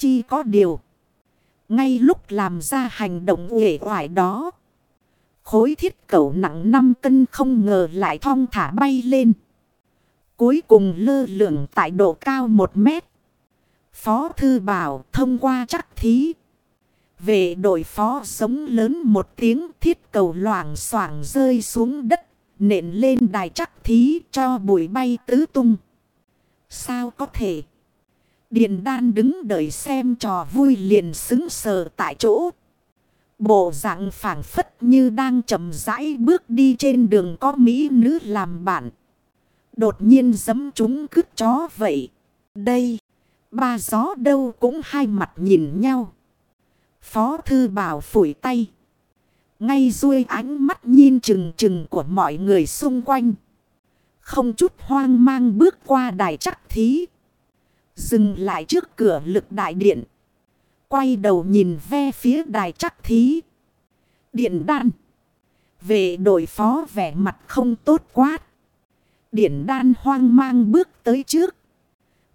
Chi có điều. Ngay lúc làm ra hành động uể oải đó. Khối thiết cầu nặng 5 cân không ngờ lại thong thả bay lên. Cuối cùng lơ lửng tại độ cao 1 mét. Phó thư bảo thông qua chắc thí. Về đội phó sống lớn một tiếng thiết cầu loảng xoảng rơi xuống đất. Nện lên đài chắc thí cho bụi bay tứ tung. Sao có thể? Điền đan đứng đợi xem trò vui liền xứng sờ tại chỗ. Bộ dạng phảng phất như đang chậm rãi bước đi trên đường có mỹ nữ làm bạn. Đột nhiên giấm chúng cứt chó vậy. Đây, ba gió đâu cũng hai mặt nhìn nhau. Phó thư bảo phủi tay. Ngay ruôi ánh mắt nhìn chừng chừng của mọi người xung quanh. Không chút hoang mang bước qua đài chắc thí. Dừng lại trước cửa lực đại điện. Quay đầu nhìn ve phía đài chắc thí. Điện đan. Về đội phó vẻ mặt không tốt quá. Điện đan hoang mang bước tới trước.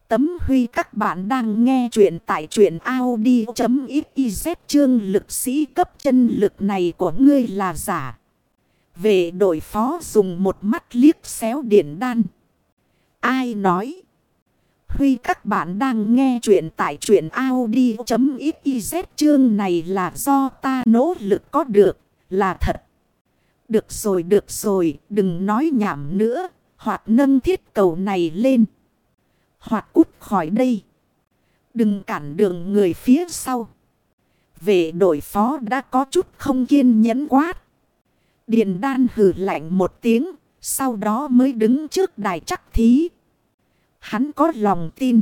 Tấm huy các bạn đang nghe chuyện tại chuyện Audi.xyz chương lực sĩ cấp chân lực này của ngươi là giả. Về đội phó dùng một mắt liếc xéo điện đan. Ai nói? Huy các bạn đang nghe chuyện tại chuyện Audi.xyz chương này là do ta nỗ lực có được, là thật. Được rồi, được rồi, đừng nói nhảm nữa, hoặc nâng thiết cầu này lên. Hoặc cút khỏi đây. Đừng cản đường người phía sau. Vệ đội phó đã có chút không kiên nhẫn quát. Điền đan hử lạnh một tiếng, sau đó mới đứng trước đài chắc thí. Hắn có lòng tin.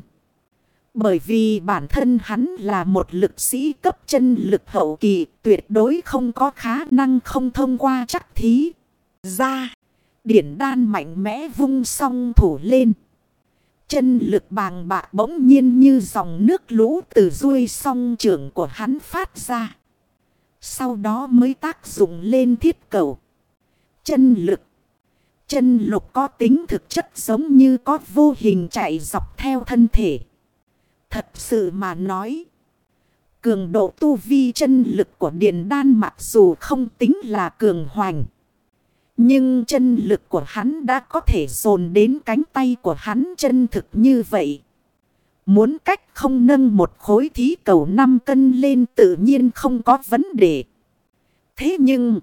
Bởi vì bản thân hắn là một lực sĩ cấp chân lực hậu kỳ tuyệt đối không có khả năng không thông qua chắc thí. Ra, điển đan mạnh mẽ vung song thủ lên. Chân lực bàng bạc bỗng nhiên như dòng nước lũ từ ruôi song trưởng của hắn phát ra. Sau đó mới tác dụng lên thiết cầu. Chân lực. Chân lục có tính thực chất giống như có vô hình chạy dọc theo thân thể. Thật sự mà nói. Cường độ tu vi chân lực của điện đan mặc dù không tính là cường hoành. Nhưng chân lực của hắn đã có thể dồn đến cánh tay của hắn chân thực như vậy. Muốn cách không nâng một khối thí cầu 5 cân lên tự nhiên không có vấn đề. Thế nhưng...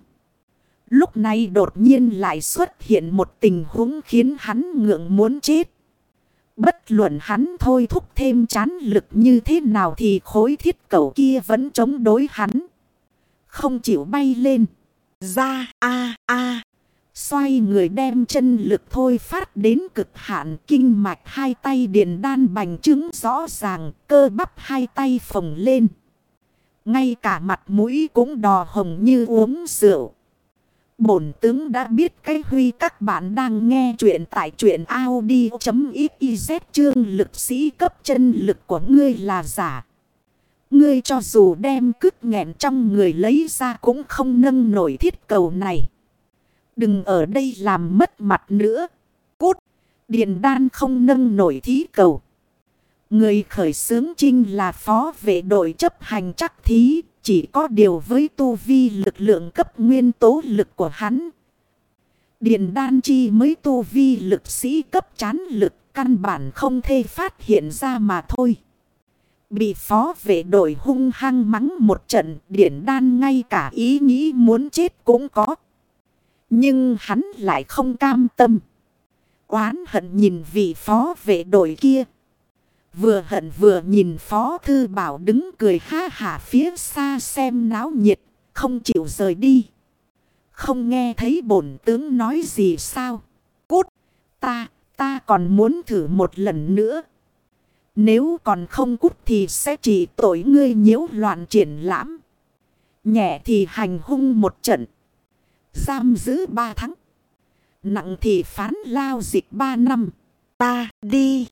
Lúc này đột nhiên lại xuất hiện một tình huống khiến hắn ngượng muốn chết. Bất luận hắn thôi thúc thêm chán lực như thế nào thì khối thiết cầu kia vẫn chống đối hắn. Không chịu bay lên. Ra, a a Xoay người đem chân lực thôi phát đến cực hạn kinh mạch hai tay điền đan bành trứng rõ ràng, cơ bắp hai tay phồng lên. Ngay cả mặt mũi cũng đỏ hồng như uống rượu. Bổn tướng đã biết cái huy các bạn đang nghe chuyện tại chuyện Audi.xyz chương lực sĩ cấp chân lực của ngươi là giả. Ngươi cho dù đem cứt nghẹn trong người lấy ra cũng không nâng nổi thiết cầu này. Đừng ở đây làm mất mặt nữa. Cút, điền đan không nâng nổi thí cầu. Người khởi xướng trinh là phó vệ đội chấp hành chắc thí. Chỉ có điều với tu vi lực lượng cấp nguyên tố lực của hắn. Điền đan chi mới tu vi lực sĩ cấp chán lực căn bản không thể phát hiện ra mà thôi. Bị phó vệ đội hung hăng mắng một trận điển đan ngay cả ý nghĩ muốn chết cũng có. Nhưng hắn lại không cam tâm. Oán hận nhìn vị phó vệ đội kia. Vừa hận vừa nhìn Phó Thư Bảo đứng cười ha hả phía xa xem náo nhiệt, không chịu rời đi. Không nghe thấy bổn tướng nói gì sao. Cút, ta, ta còn muốn thử một lần nữa. Nếu còn không cút thì sẽ chỉ tội ngươi nhiễu loạn triển lãm. Nhẹ thì hành hung một trận. Giam giữ ba tháng. Nặng thì phán lao dịch ba năm. Ta đi.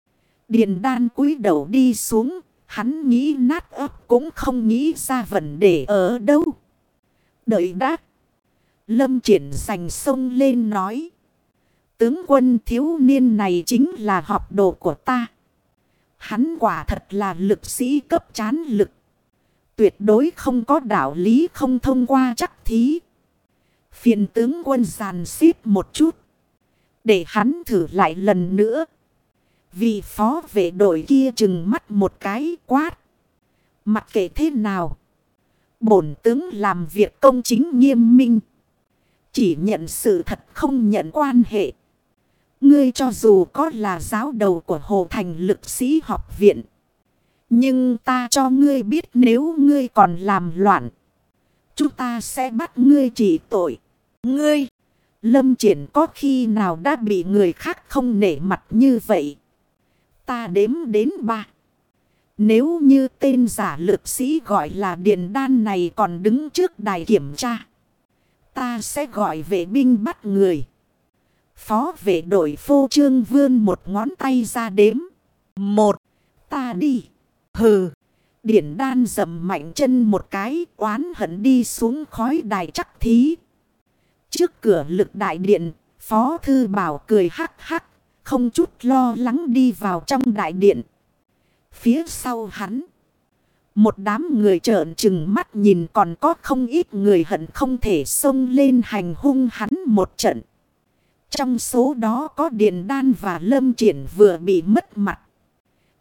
Điền đan cúi đầu đi xuống. Hắn nghĩ nát ấp cũng không nghĩ ra vấn đề ở đâu. Đợi đã, Lâm triển giành sông lên nói. Tướng quân thiếu niên này chính là học đồ của ta. Hắn quả thật là lực sĩ cấp chán lực. Tuyệt đối không có đạo lý không thông qua chắc thí. Phiền tướng quân giàn xếp một chút. Để hắn thử lại lần nữa. Vì phó vệ đội kia chừng mắt một cái quát. Mặc kệ thế nào. Bổn tướng làm việc công chính nghiêm minh. Chỉ nhận sự thật không nhận quan hệ. Ngươi cho dù có là giáo đầu của Hồ Thành lực sĩ học viện. Nhưng ta cho ngươi biết nếu ngươi còn làm loạn. Chúng ta sẽ bắt ngươi chỉ tội. Ngươi, lâm triển có khi nào đã bị người khác không nể mặt như vậy. Ta đếm đến ba. Nếu như tên giả lực sĩ gọi là điện đan này còn đứng trước đài kiểm tra. Ta sẽ gọi vệ binh bắt người. Phó vệ đội phô trương vươn một ngón tay ra đếm. Một. Ta đi. Hừ. Điển đan dầm mạnh chân một cái oán hận đi xuống khói đài chắc thí. Trước cửa lực đại điện, Phó Thư Bảo cười hắc hắc, không chút lo lắng đi vào trong đại điện. Phía sau hắn, một đám người trợn trừng mắt nhìn còn có không ít người hận không thể xông lên hành hung hắn một trận. Trong số đó có Điền Đan và Lâm Triển vừa bị mất mặt.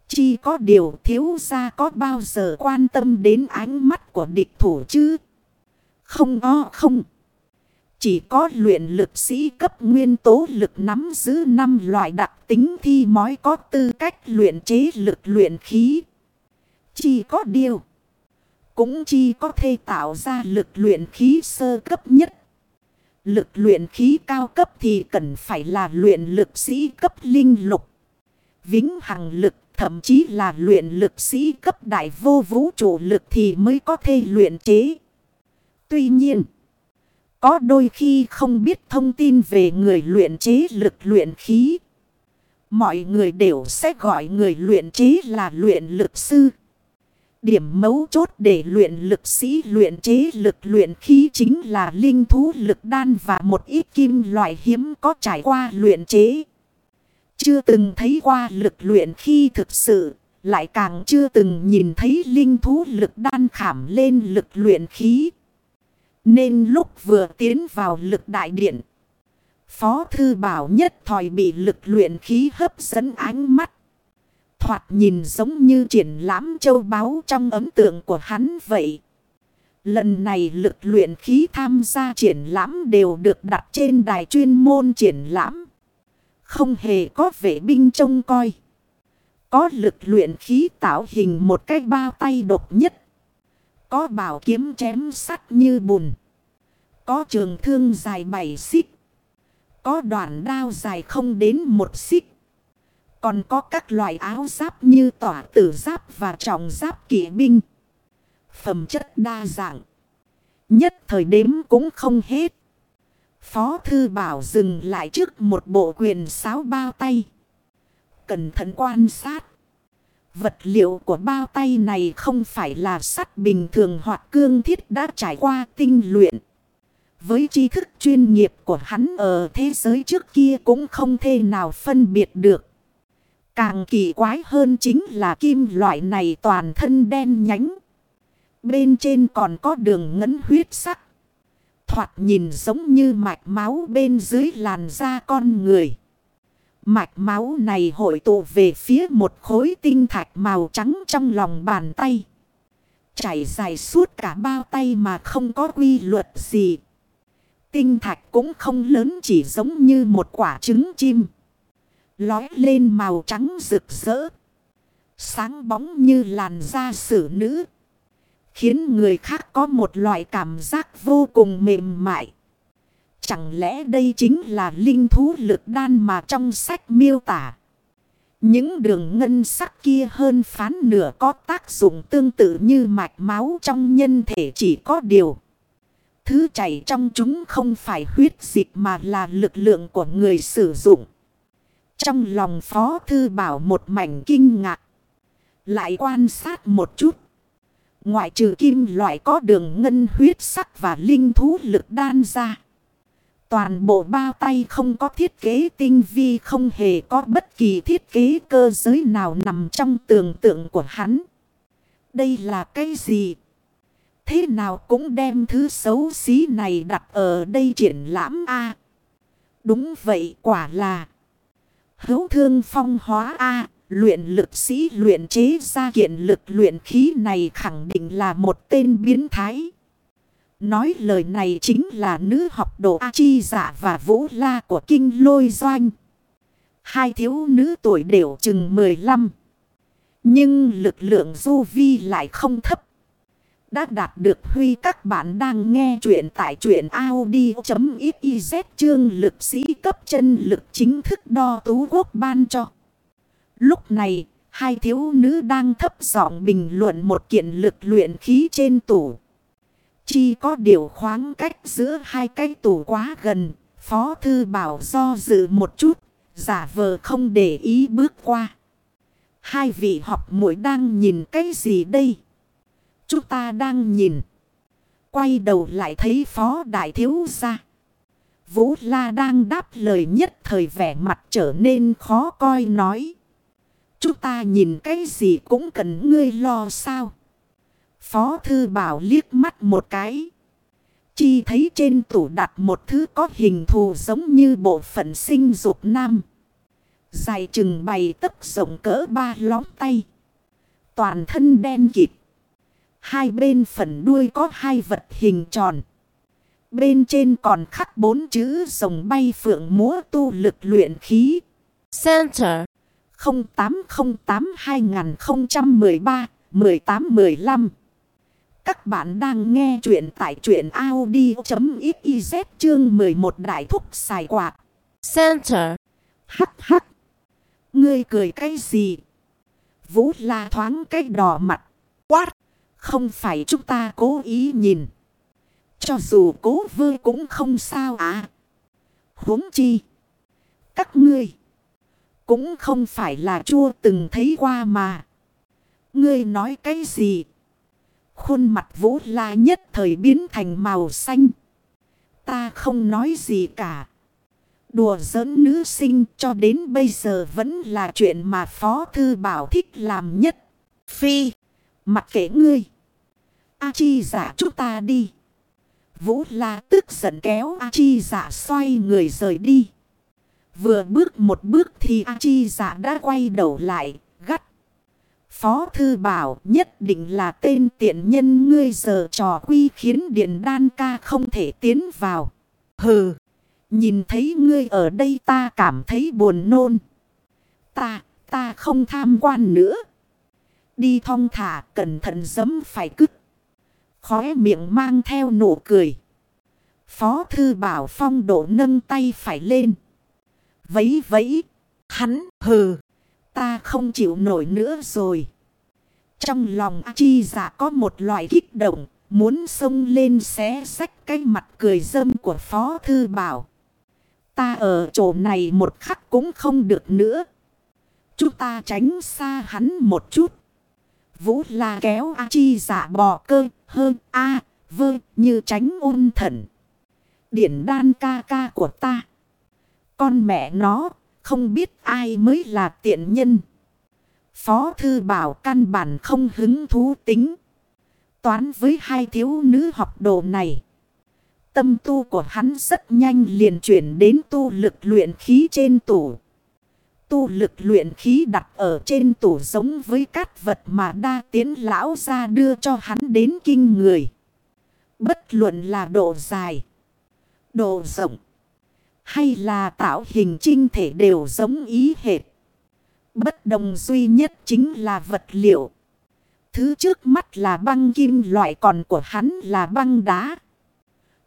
Chi có điều thiếu ra có bao giờ quan tâm đến ánh mắt của địch thủ chứ? Không o không. Chỉ có luyện lực sĩ cấp nguyên tố lực nắm giữ năm loại đặc tính thi mới có tư cách luyện chế lực luyện khí. Chỉ có điều. Cũng chỉ có thể tạo ra lực luyện khí sơ cấp nhất. Lực luyện khí cao cấp thì cần phải là luyện lực sĩ cấp linh lục. Vĩnh hằng lực, thậm chí là luyện lực sĩ cấp đại vô vũ trụ lực thì mới có thể luyện chế. Tuy nhiên. Có đôi khi không biết thông tin về người luyện chế lực luyện khí. Mọi người đều sẽ gọi người luyện chế là luyện lực sư. Điểm mấu chốt để luyện lực sĩ luyện chế lực luyện khí chính là linh thú lực đan và một ít kim loại hiếm có trải qua luyện chế. Chưa từng thấy qua lực luyện khí thực sự, lại càng chưa từng nhìn thấy linh thú lực đan khảm lên lực luyện khí. Nên lúc vừa tiến vào lực đại điện. Phó thư bảo nhất thòi bị lực luyện khí hấp dẫn ánh mắt. Thoạt nhìn giống như triển lãm châu báu trong ấm tượng của hắn vậy. Lần này lực luyện khí tham gia triển lãm đều được đặt trên đài chuyên môn triển lãm. Không hề có vệ binh trông coi. Có lực luyện khí tạo hình một cái bao tay độc nhất. Có bảo kiếm chém sắt như bùn. Có trường thương dài 7 xích. Có đoạn đao dài không đến một xích. Còn có các loại áo giáp như tỏa tử giáp và trọng giáp kỵ binh. Phẩm chất đa dạng. Nhất thời đếm cũng không hết. Phó thư bảo dừng lại trước một bộ quyền sáo bao tay. Cẩn thận quan sát. Vật liệu của bao tay này không phải là sắt bình thường hoặc cương thiết đã trải qua tinh luyện. Với tri thức chuyên nghiệp của hắn ở thế giới trước kia cũng không thể nào phân biệt được. Càng kỳ quái hơn chính là kim loại này toàn thân đen nhánh. Bên trên còn có đường ngấn huyết sắc. Thoạt nhìn giống như mạch máu bên dưới làn da con người. Mạch máu này hội tụ về phía một khối tinh thạch màu trắng trong lòng bàn tay. Chảy dài suốt cả bao tay mà không có quy luật gì. Tinh thạch cũng không lớn, chỉ giống như một quả trứng chim. Lói lên màu trắng rực rỡ. Sáng bóng như làn da sử nữ. Khiến người khác có một loại cảm giác vô cùng mềm mại. Chẳng lẽ đây chính là linh thú lực đan mà trong sách miêu tả. Những đường ngân sắc kia hơn phán nửa có tác dụng tương tự như mạch máu trong nhân thể chỉ có điều. Thứ chảy trong chúng không phải huyết dịch mà là lực lượng của người sử dụng. Trong lòng Phó Thư Bảo một mảnh kinh ngạc. Lại quan sát một chút. Ngoại trừ kim loại có đường ngân huyết sắc và linh thú lực đan ra. Toàn bộ bao tay không có thiết kế tinh vi, không hề có bất kỳ thiết kế cơ giới nào nằm trong tưởng tượng của hắn. Đây là cái gì? Thế nào cũng đem thứ xấu xí này đặt ở đây triển lãm A. đúng vậy, quả là. Hữu thương phong hóa A. luyện lực sĩ luyện chế ra kiện lực luyện khí này khẳng định là một tên biến thái. Nói lời này chính là nữ học đồ A Chi Dạ và Vũ La của Kinh Lôi Doanh. Hai thiếu nữ tuổi đều chừng 15. Nhưng lực lượng du vi lại không thấp. Đã đạt được huy các bạn đang nghe chuyện tại chuyện Audi.xyz chương lực sĩ cấp chân lực chính thức đo tú quốc ban cho. Lúc này, hai thiếu nữ đang thấp giọng bình luận một kiện lực luyện khí trên tủ. Chi có điều khoáng cách giữa hai cái tủ quá gần, Phó Thư Bảo do dự một chút, giả vờ không để ý bước qua. Hai vị học muội đang nhìn cái gì đây? Chúng ta đang nhìn. Quay đầu lại thấy phó đại thiếu ra. Vũ La đang đáp lời nhất thời vẻ mặt trở nên khó coi nói. Chúng ta nhìn cái gì cũng cần ngươi lo sao. Phó thư bảo liếc mắt một cái. Chi thấy trên tủ đặt một thứ có hình thù giống như bộ phận sinh dục nam. Dài chừng bày tấc rộng cỡ ba lóng tay. Toàn thân đen kịt. Hai bên phần đuôi có hai vật hình tròn. Bên trên còn khắc bốn chữ rồng bay phượng múa tu lực luyện khí. Center 0808-2013-1815 Các bạn đang nghe chuyện tại chuyện Audi.xyz chương 11 Đại Thúc Xài Quạt. Center Hắc hắc. Ngươi cười cái gì? Vũ la thoáng cái đỏ mặt. Quát. Không phải chúng ta cố ý nhìn. Cho dù cố vơ cũng không sao à. huống chi. Các ngươi. Cũng không phải là chua từng thấy qua mà. Ngươi nói cái gì? Khuôn mặt vũ la nhất thời biến thành màu xanh. Ta không nói gì cả. Đùa giỡn nữ sinh cho đến bây giờ vẫn là chuyện mà Phó Thư Bảo thích làm nhất. Phi, mặc kệ ngươi. A chi giả chúng ta đi. Vũ la tức giận kéo A chi giả xoay người rời đi. Vừa bước một bước thì A chi giả đã quay đầu lại. Phó thư bảo nhất định là tên tiện nhân ngươi giờ trò quy khiến điện đan ca không thể tiến vào. Hừ, nhìn thấy ngươi ở đây ta cảm thấy buồn nôn. Ta, ta không tham quan nữa. Đi thong thả cẩn thận dấm phải cứt. Khóe miệng mang theo nụ cười. Phó thư bảo phong độ nâng tay phải lên. Vấy vấy. Hắn hừ. Ta không chịu nổi nữa rồi. Trong lòng a chi giả dạ có một loại kích động. Muốn xông lên xé sách cái mặt cười dâm của Phó Thư Bảo. Ta ở chỗ này một khắc cũng không được nữa. Chúng ta tránh xa hắn một chút. Vũ la kéo A chi giả dạ bò cơ hơn A, vơ, như tránh ôn thần. Điển đan ca ca của ta. Con mẹ nó không biết ai mới là tiện nhân. Phó thư bảo căn bản không hứng thú tính. Toán với hai thiếu nữ học đồ này. Tâm tu của hắn rất nhanh liền chuyển đến tu lực luyện khí trên tủ. Tu lực luyện khí đặt ở trên tủ giống với các vật mà đa tiến lão ra đưa cho hắn đến kinh người. Bất luận là độ dài, độ rộng, hay là tạo hình trinh thể đều giống ý hệt. Bất đồng duy nhất chính là vật liệu. Thứ trước mắt là băng kim loại, còn của hắn là băng đá.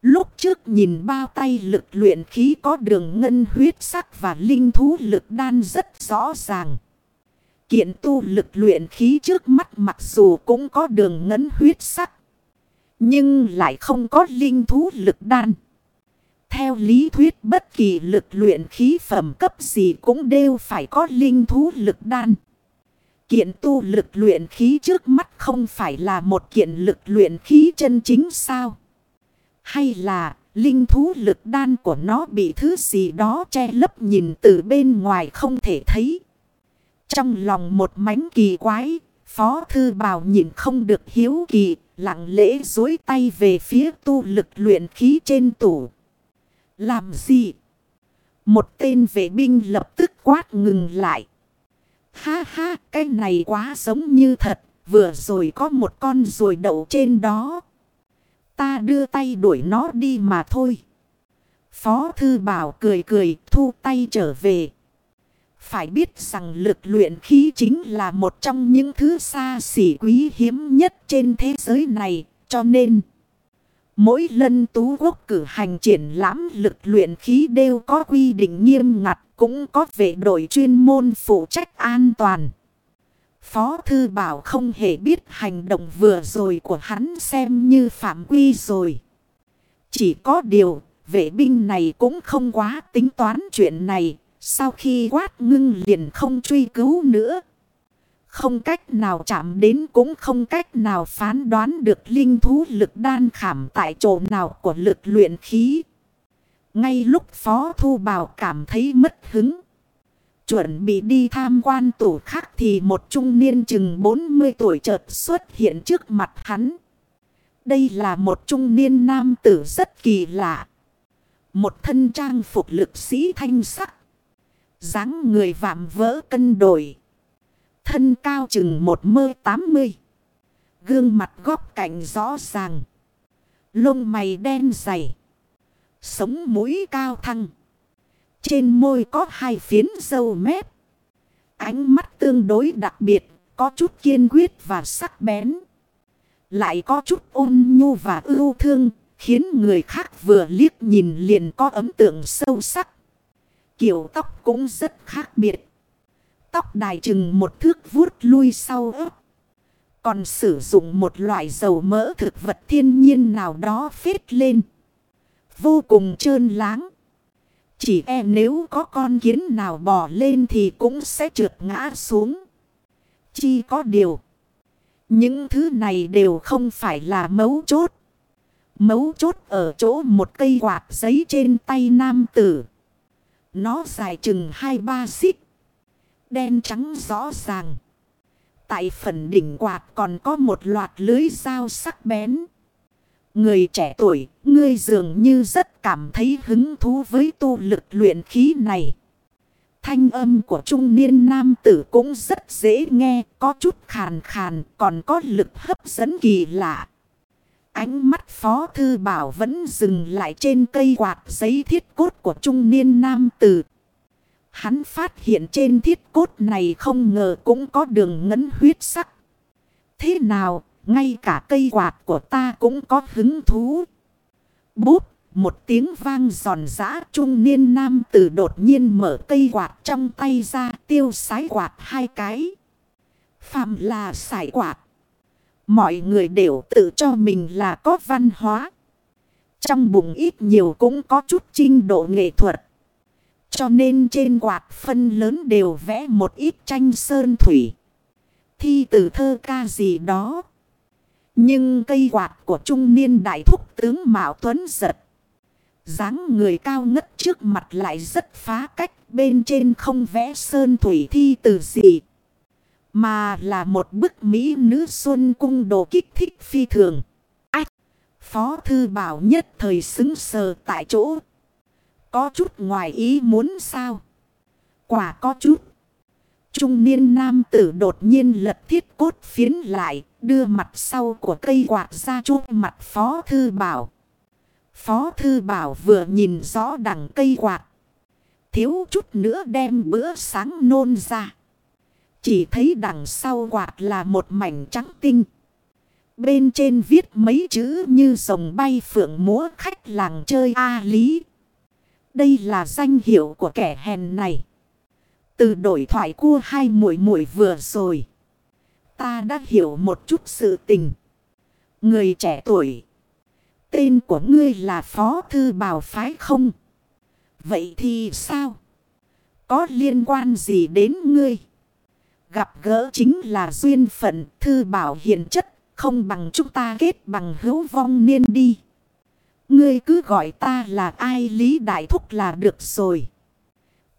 Lúc trước nhìn bao tay lực luyện khí có đường ngân huyết sắc và linh thú lực đan rất rõ ràng. Kiện tu lực luyện khí trước mắt mặc dù cũng có đường ngân huyết sắc. Nhưng lại không có linh thú lực đan. Theo lý thuyết bất kỳ lực luyện khí phẩm cấp gì cũng đều phải có linh thú lực đan. Kiện tu lực luyện khí trước mắt không phải là một kiện lực luyện khí chân chính sao? Hay là Linh thú lực đan của nó bị thứ gì đó che lấp nhìn từ bên ngoài không thể thấy. Trong lòng một mánh kỳ quái, Phó Thư Bảo nhìn không được hiếu kỳ, lặng lẽ dối tay về phía tu lực luyện khí trên tủ. Làm gì? Một tên vệ binh lập tức quát ngừng lại. Ha ha, cái này quá giống như thật, vừa rồi có một con ruồi đậu trên đó. Ta đưa tay đuổi nó đi mà thôi. Phó Thư Bảo cười cười thu tay trở về. Phải biết rằng lực luyện khí chính là một trong những thứ xa xỉ quý hiếm nhất trên thế giới này. Cho nên, mỗi lần tú quốc cử hành triển lãm lực luyện khí đều có quy định nghiêm ngặt, cũng có vệ đội chuyên môn phụ trách an toàn. Phó Thư Bảo không hề biết hành động vừa rồi của hắn xem như phạm quy rồi. Chỉ có điều, vệ binh này cũng không quá tính toán chuyện này. Sau khi quát ngưng liền không truy cứu nữa. Không cách nào chạm đến cũng không cách nào phán đoán được linh thú lực đan khảm tại chỗ nào của lực luyện khí. Ngay lúc Phó Thu Bảo cảm thấy mất hứng. Chuẩn bị đi tham quan tủ khác thì một trung niên chừng 40 tuổi chợt xuất hiện trước mặt hắn. Đây là một trung niên nam tử rất kỳ lạ. Một thân trang phục lực sĩ thanh sắc dáng người vạm vỡ cân đổi. Thân cao chừng một mơ tám mươi. Gương mặt góc cạnh rõ ràng. Lông mày đen dày. Sống mũi cao thăng. Trên môi có hai phiến dâu mép. Ánh mắt tương đối đặc biệt. Có chút kiên quyết và sắc bén. Lại có chút ôn nhu và ưu thương. Khiến người khác vừa liếc nhìn liền có ấn tượng sâu sắc. Kiểu tóc cũng rất khác biệt. Tóc đài chừng một thước vuốt lui sau ớt. Còn sử dụng một loại dầu mỡ thực vật thiên nhiên nào đó phết lên. Vô cùng trơn láng. Chỉ e nếu có con kiến nào bò lên thì cũng sẽ trượt ngã xuống. Chi có điều. Những thứ này đều không phải là mấu chốt. Mấu chốt ở chỗ một cây quạt giấy trên tay nam tử. Nó dài chừng hai ba xích. Đen trắng rõ ràng. Tại phần đỉnh quạt còn có một loạt lưới dao sắc bén. Người trẻ tuổi, ngươi dường như rất cảm thấy hứng thú với tu lực luyện khí này. Thanh âm của trung niên nam tử cũng rất dễ nghe, có chút khàn khàn, còn có lực hấp dẫn kỳ lạ. Ánh mắt Phó Thư Bảo vẫn dừng lại trên cây quạt giấy thiết cốt của trung niên nam tử. Hắn phát hiện trên thiết cốt này không ngờ cũng có đường ngấn huyết sắc. Thế nào, ngay cả cây quạt của ta cũng có hứng thú. bút một tiếng vang giòn giã trung niên nam tử đột nhiên mở cây quạt trong tay ra tiêu sái quạt hai cái. Phạm là sải quạt. Mọi người đều tự cho mình là có văn hóa. Trong bụng ít nhiều cũng có chút trinh độ nghệ thuật. Cho nên trên quạt phân lớn đều vẽ một ít tranh sơn thủy. Thi từ thơ ca gì đó. Nhưng cây quạt của trung niên đại thúc tướng Mạo Tuấn giật. dáng người cao ngất trước mặt lại rất phá cách. Bên trên không vẽ sơn thủy thi từ gì. Mà là một bức Mỹ nữ xuân cung đồ kích thích phi thường. Ách! Phó thư bảo nhất thời xứng sờ tại chỗ. Có chút ngoài ý muốn sao? Quả có chút. Trung niên nam tử đột nhiên lật thiết cốt phiến lại, đưa mặt sau của cây quạt ra chung mặt Phó Thư Bảo. Phó Thư Bảo vừa nhìn rõ đằng cây quạt. Thiếu chút nữa đem bữa sáng nôn ra. Chỉ thấy đằng sau quạt là một mảnh trắng tinh. Bên trên viết mấy chữ như rồng bay phượng múa khách làng chơi A Lý. Đây là danh hiệu của kẻ hèn này. Từ đổi thoại cua hai mũi mũi vừa rồi. Ta đã hiểu một chút sự tình. Người trẻ tuổi. Tên của ngươi là Phó Thư Bảo Phái không? Vậy thì sao? Có liên quan gì đến ngươi? Gặp gỡ chính là duyên phận Thư Bảo hiền chất. Không bằng chúng ta kết bằng hữu vong niên đi. Ngươi cứ gọi ta là ai Lý Đại Thúc là được rồi.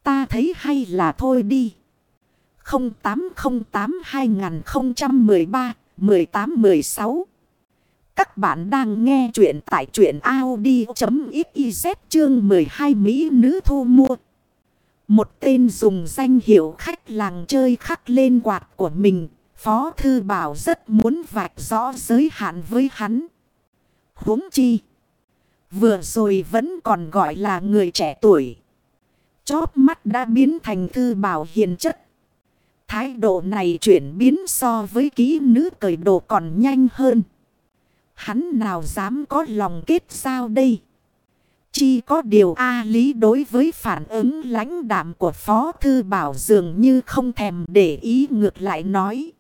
Ta thấy hay là thôi đi. 0808-2013-1816 Các bạn đang nghe chuyện tại chuyện Audi.xyz chương 12 Mỹ nữ thu mua. Một tên dùng danh hiệu khách làng chơi khắc lên quạt của mình. Phó Thư Bảo rất muốn vạch rõ giới hạn với hắn. huống chi. Vừa rồi vẫn còn gọi là người trẻ tuổi. Chóp mắt đã biến thành Thư Bảo hiền chất. Thái độ này chuyển biến so với ký nữ cởi đồ còn nhanh hơn. Hắn nào dám có lòng kết sao đây? Chi có điều A lý đối với phản ứng lãnh đạm của Phó Thư Bảo dường như không thèm để ý ngược lại nói.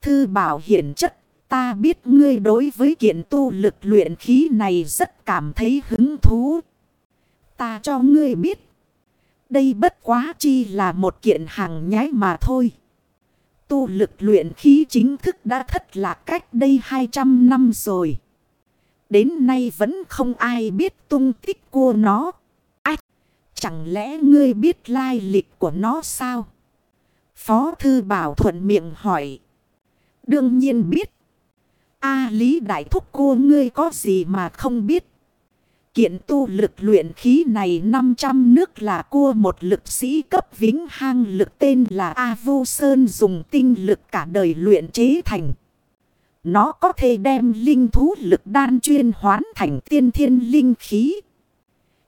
Thư Bảo hiển chất, ta biết ngươi đối với kiện tu lực luyện khí này rất cảm thấy hứng thú. Ta cho ngươi biết. Đây bất quá chi là một kiện hàng nhái mà thôi. Tu lực luyện khí chính thức đã thất lạc cách đây 200 năm rồi. Đến nay vẫn không ai biết tung tích của nó. Ách! Chẳng lẽ ngươi biết lai lịch của nó sao? Phó Thư Bảo thuận miệng hỏi. Đương nhiên biết. A Lý Đại Thúc cô ngươi có gì mà không biết. Kiện tu lực luyện khí này 500 nước là cua một lực sĩ cấp vĩnh hang lực tên là A Vô Sơn dùng tinh lực cả đời luyện chế thành. Nó có thể đem linh thú lực đan chuyên hoán thành tiên thiên linh khí.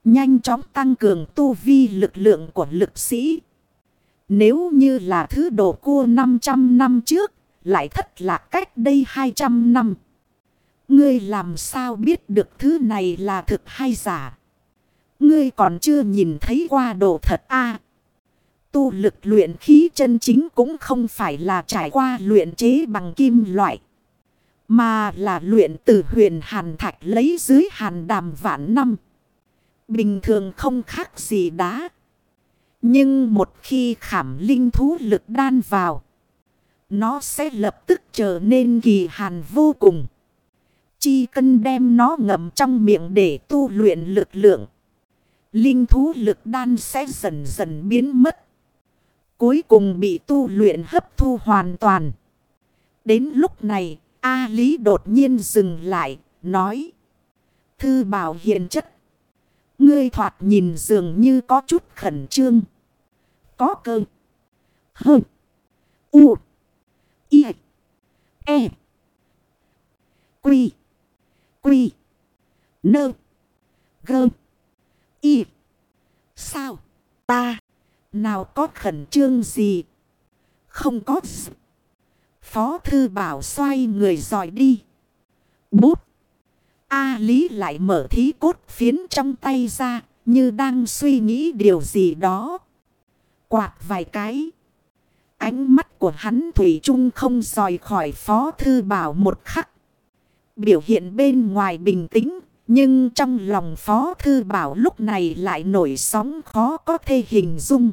Nhanh chóng tăng cường tu vi lực lượng của lực sĩ. Nếu như là thứ đồ cua 500 năm trước, lại thất lạc cách đây 200 năm. Ngươi làm sao biết được thứ này là thực hay giả? Ngươi còn chưa nhìn thấy qua đồ thật a Tu lực luyện khí chân chính cũng không phải là trải qua luyện chế bằng kim loại. Mà là luyện từ huyền hàn thạch lấy dưới hàn đàm vạn năm. Bình thường không khác gì đá. Nhưng một khi khảm linh thú lực đan vào. Nó sẽ lập tức trở nên kỳ hàn vô cùng. Chi cân đem nó ngậm trong miệng để tu luyện lực lượng. Linh thú lực đan sẽ dần dần biến mất. Cuối cùng bị tu luyện hấp thu hoàn toàn. Đến lúc này, A Lý đột nhiên dừng lại, nói. Thư bảo hiện chất. Ngươi thoạt nhìn dường như có chút khẩn trương. Có cơ. Hơ. U. Y. E. Quy. Quy. Nơ. Gơm. Y. Sao? Ta. Nào có khẩn trương gì? Không có gì. Phó thư bảo xoay người dòi đi. Bút. A Lý lại mở thí cốt phiến trong tay ra. Như đang suy nghĩ điều gì đó. Quạt vài cái. Ánh mắt của hắn Thủy chung không dòi khỏi Phó Thư Bảo một khắc. Biểu hiện bên ngoài bình tĩnh. Nhưng trong lòng Phó Thư Bảo lúc này lại nổi sóng khó có thể hình dung.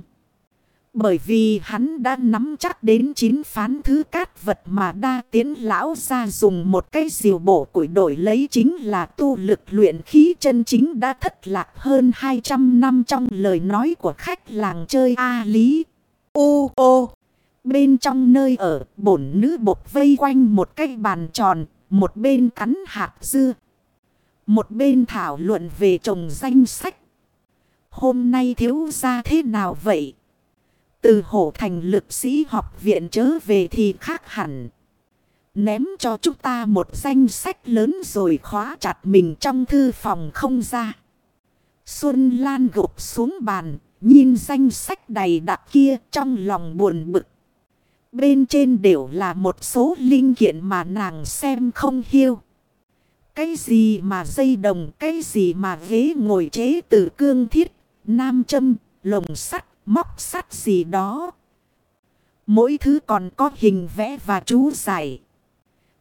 Bởi vì hắn đã nắm chắc đến chín phán thứ cát vật mà đa tiến lão ra dùng một cái diều bổ củi đổi lấy chính là tu lực luyện khí chân chính đã thất lạc hơn 200 năm trong lời nói của khách làng chơi A Lý. Ô ô! Bên trong nơi ở bổn nữ bột vây quanh một cái bàn tròn, một bên cắn hạt dưa. Một bên thảo luận về trồng danh sách. Hôm nay thiếu ra thế nào vậy? Từ hổ thành lực sĩ học viện trở về thì khác hẳn. Ném cho chúng ta một danh sách lớn rồi khóa chặt mình trong thư phòng không ra. Xuân Lan gục xuống bàn, nhìn danh sách đầy đặc kia trong lòng buồn bực. Bên trên đều là một số linh kiện mà nàng xem không hiêu. Cái gì mà dây đồng, cái gì mà ghế ngồi chế từ cương thiết, nam châm, lồng sắt móc sắt gì đó. Mỗi thứ còn có hình vẽ và chú giải.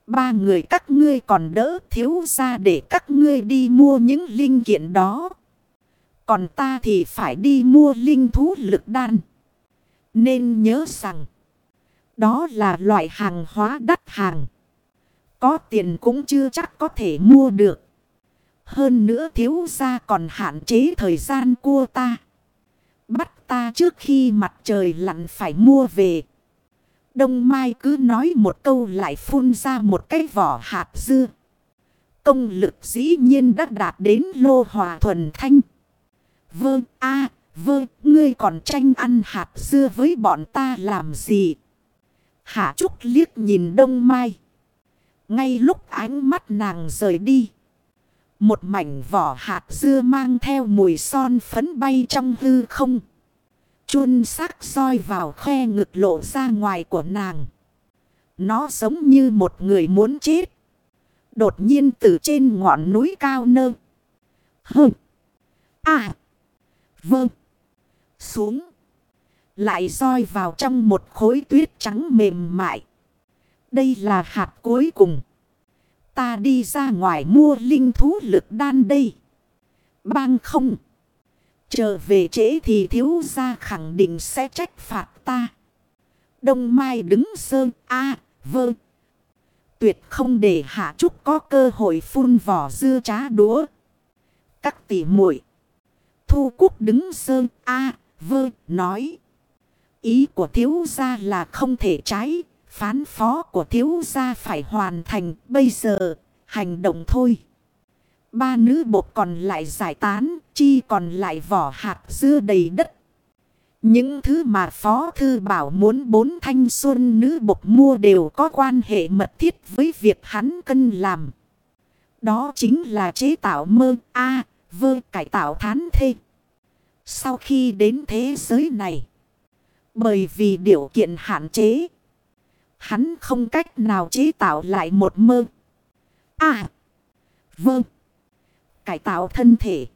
Ba người các ngươi còn đỡ thiếu ra để các ngươi đi mua những linh kiện đó. Còn ta thì phải đi mua linh thú lực đan. Nên nhớ rằng. Đó là loại hàng hóa đắt hàng. Có tiền cũng chưa chắc có thể mua được. Hơn nữa thiếu gia còn hạn chế thời gian cua ta. Bắt ta trước khi mặt trời lặn phải mua về. Đông Mai cứ nói một câu lại phun ra một cái vỏ hạt dưa. Công lực dĩ nhiên đã đạt đến lô hòa thuần thanh. Vâng, a vâng, ngươi còn tranh ăn hạt dưa với bọn ta làm gì? Hạ Trúc liếc nhìn Đông Mai. Ngay lúc ánh mắt nàng rời đi. Một mảnh vỏ hạt dưa mang theo mùi son phấn bay trong hư không. Chun sắc soi vào khe ngực lộ ra ngoài của nàng. Nó giống như một người muốn chết. Đột nhiên từ trên ngọn núi cao nơ. hừ, À. Vâng. Xuống. Lại roi vào trong một khối tuyết trắng mềm mại. Đây là hạt cuối cùng. Ta đi ra ngoài mua linh thú lực đan đây. Bang không. Trở về trễ thì thiếu gia khẳng định sẽ trách phạt ta. Đông Mai đứng sơn a à, vơ. Tuyệt không để Hạ Trúc có cơ hội phun vỏ dưa trá đúa. Các tỷ muội Thu Cúc đứng sơn a à, vơ nói. Ý của thiếu gia là không thể trái. Phán phó của thiếu gia phải hoàn thành. Bây giờ hành động thôi. Ba nữ bột còn lại giải tán, chi còn lại vỏ hạt dưa đầy đất. Những thứ mà Phó Thư Bảo muốn bốn thanh xuân nữ bột mua đều có quan hệ mật thiết với việc hắn cân làm. Đó chính là chế tạo mơ A, vơ cải tạo thán thê. Sau khi đến thế giới này, bởi vì điều kiện hạn chế, hắn không cách nào chế tạo lại một mơ. à vâng cải tạo thân thể.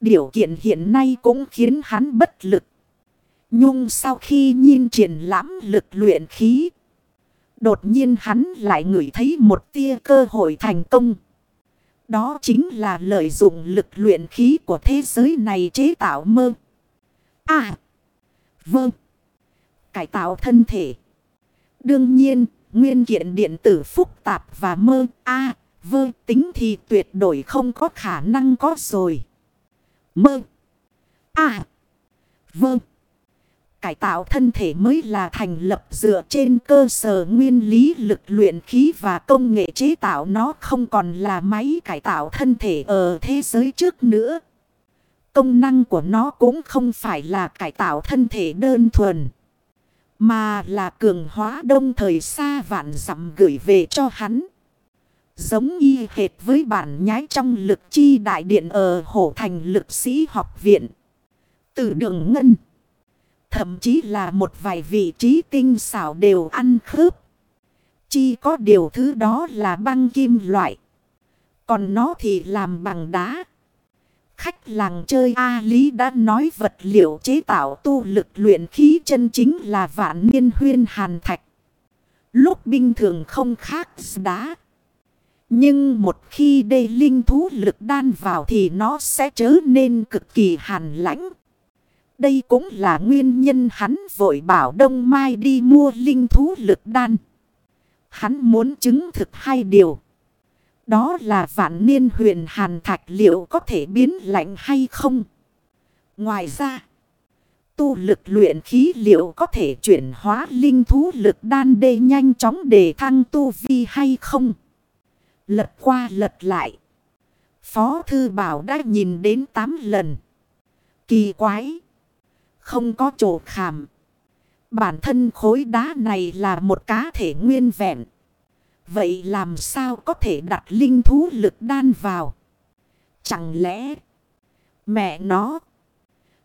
Điều kiện hiện nay cũng khiến hắn bất lực. Nhung sau khi nhìn triển lãm lực luyện khí. Đột nhiên hắn lại ngửi thấy một tia cơ hội thành công. Đó chính là lợi dụng lực luyện khí của thế giới này chế tạo mơ. À! Vâng! Cải tạo thân thể. Đương nhiên, nguyên kiện điện tử phức tạp và mơ A vơ tính thì tuyệt đối không có khả năng có rồi. Mơ. À. Vâng. Cải tạo thân thể mới là thành lập dựa trên cơ sở nguyên lý lực luyện khí và công nghệ chế tạo nó không còn là máy cải tạo thân thể ở thế giới trước nữa. Công năng của nó cũng không phải là cải tạo thân thể đơn thuần. Mà là cường hóa đông thời xa vạn dặm gửi về cho hắn. Giống y hệt với bản nhái trong lực chi đại điện ở hổ thành lực sĩ học viện. Từ đường ngân. Thậm chí là một vài vị trí tinh xảo đều ăn khớp. Chi có điều thứ đó là băng kim loại. Còn nó thì làm bằng đá. Khách làng chơi A Lý đã nói vật liệu chế tạo tu lực luyện khí chân chính là vạn niên huyên hàn thạch. Lúc bình thường không khác đá. Nhưng một khi đây linh thú lực đan vào thì nó sẽ trở nên cực kỳ hàn lãnh. Đây cũng là nguyên nhân hắn vội bảo Đông Mai đi mua linh thú lực đan. Hắn muốn chứng thực hai điều. Đó là vạn niên huyền hàn thạch liệu có thể biến lạnh hay không. Ngoài ra, tu lực luyện khí liệu có thể chuyển hóa linh thú lực đan đê nhanh chóng để thăng tu vi hay không. Lật qua lật lại. Phó Thư Bảo đã nhìn đến 8 lần. Kỳ quái. Không có chỗ khảm. Bản thân khối đá này là một cá thể nguyên vẹn. Vậy làm sao có thể đặt linh thú lực đan vào? Chẳng lẽ mẹ nó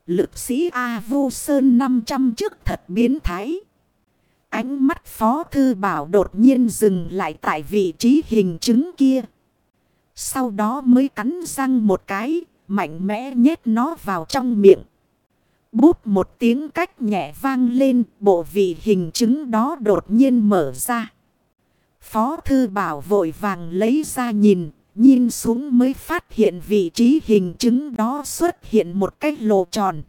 lực sĩ A Vô Sơn 500 trước thật biến thái. Ánh mắt Phó Thư Bảo đột nhiên dừng lại tại vị trí hình chứng kia. Sau đó mới cắn răng một cái, mạnh mẽ nhét nó vào trong miệng. Bút một tiếng cách nhẹ vang lên, bộ vị hình chứng đó đột nhiên mở ra. Phó Thư Bảo vội vàng lấy ra nhìn, nhìn xuống mới phát hiện vị trí hình chứng đó xuất hiện một cái lồ tròn.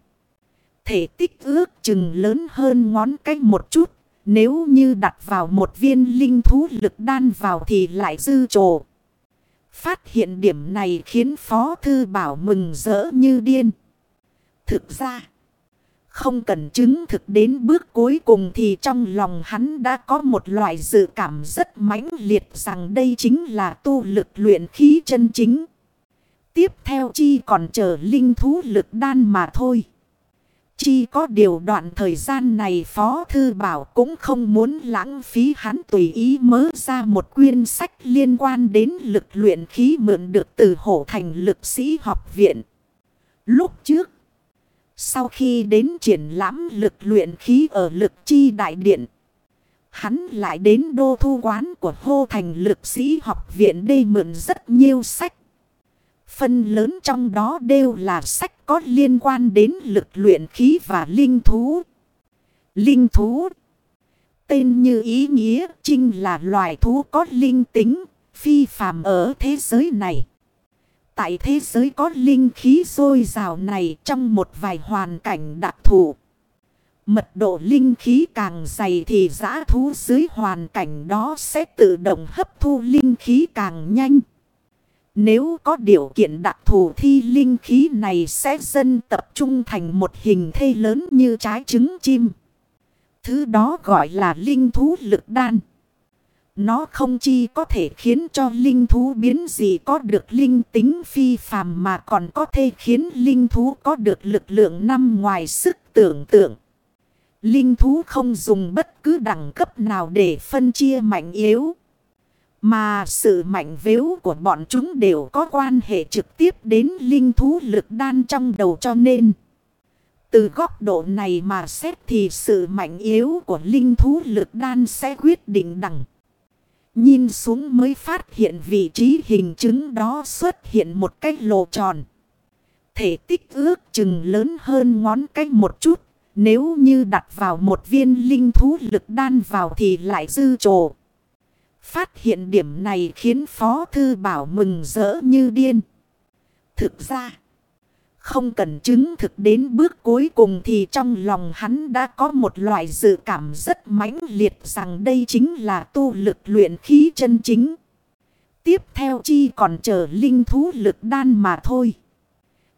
Thể tích ước chừng lớn hơn ngón cách một chút, nếu như đặt vào một viên linh thú lực đan vào thì lại dư trồ. Phát hiện điểm này khiến Phó Thư Bảo mừng rỡ như điên. Thực ra, không cần chứng thực đến bước cuối cùng thì trong lòng hắn đã có một loại dự cảm rất mãnh liệt rằng đây chính là tu lực luyện khí chân chính. Tiếp theo chi còn chờ linh thú lực đan mà thôi. Chi có điều đoạn thời gian này Phó Thư Bảo cũng không muốn lãng phí hắn tùy ý mớ ra một quyên sách liên quan đến lực luyện khí mượn được từ hổ thành lực sĩ học viện. Lúc trước, sau khi đến triển lãm lực luyện khí ở lực chi đại điện, hắn lại đến đô thu quán của hô thành lực sĩ học viện đây mượn rất nhiều sách. Phần lớn trong đó đều là sách có liên quan đến lực luyện khí và linh thú. Linh thú Tên như ý nghĩa trinh là loài thú có linh tính, phi phàm ở thế giới này. Tại thế giới có linh khí sôi rào này trong một vài hoàn cảnh đặc thù. Mật độ linh khí càng dày thì giã thú dưới hoàn cảnh đó sẽ tự động hấp thu linh khí càng nhanh. Nếu có điều kiện đặc thù thì linh khí này sẽ dân tập trung thành một hình thê lớn như trái trứng chim. Thứ đó gọi là linh thú lực đan. Nó không chi có thể khiến cho linh thú biến gì có được linh tính phi phàm mà còn có thể khiến linh thú có được lực lượng năm ngoài sức tưởng tượng. Linh thú không dùng bất cứ đẳng cấp nào để phân chia mạnh yếu. Mà sự mạnh vếu của bọn chúng đều có quan hệ trực tiếp đến linh thú lực đan trong đầu cho nên. Từ góc độ này mà xét thì sự mạnh yếu của linh thú lực đan sẽ quyết định đẳng. Nhìn xuống mới phát hiện vị trí hình chứng đó xuất hiện một cái lỗ tròn. Thể tích ước chừng lớn hơn ngón cái một chút. Nếu như đặt vào một viên linh thú lực đan vào thì lại dư trồ. Phát hiện điểm này khiến Phó Thư Bảo mừng rỡ như điên. Thực ra, không cần chứng thực đến bước cuối cùng thì trong lòng hắn đã có một loại dự cảm rất mãnh liệt rằng đây chính là tu lực luyện khí chân chính. Tiếp theo chi còn chờ linh thú lực đan mà thôi.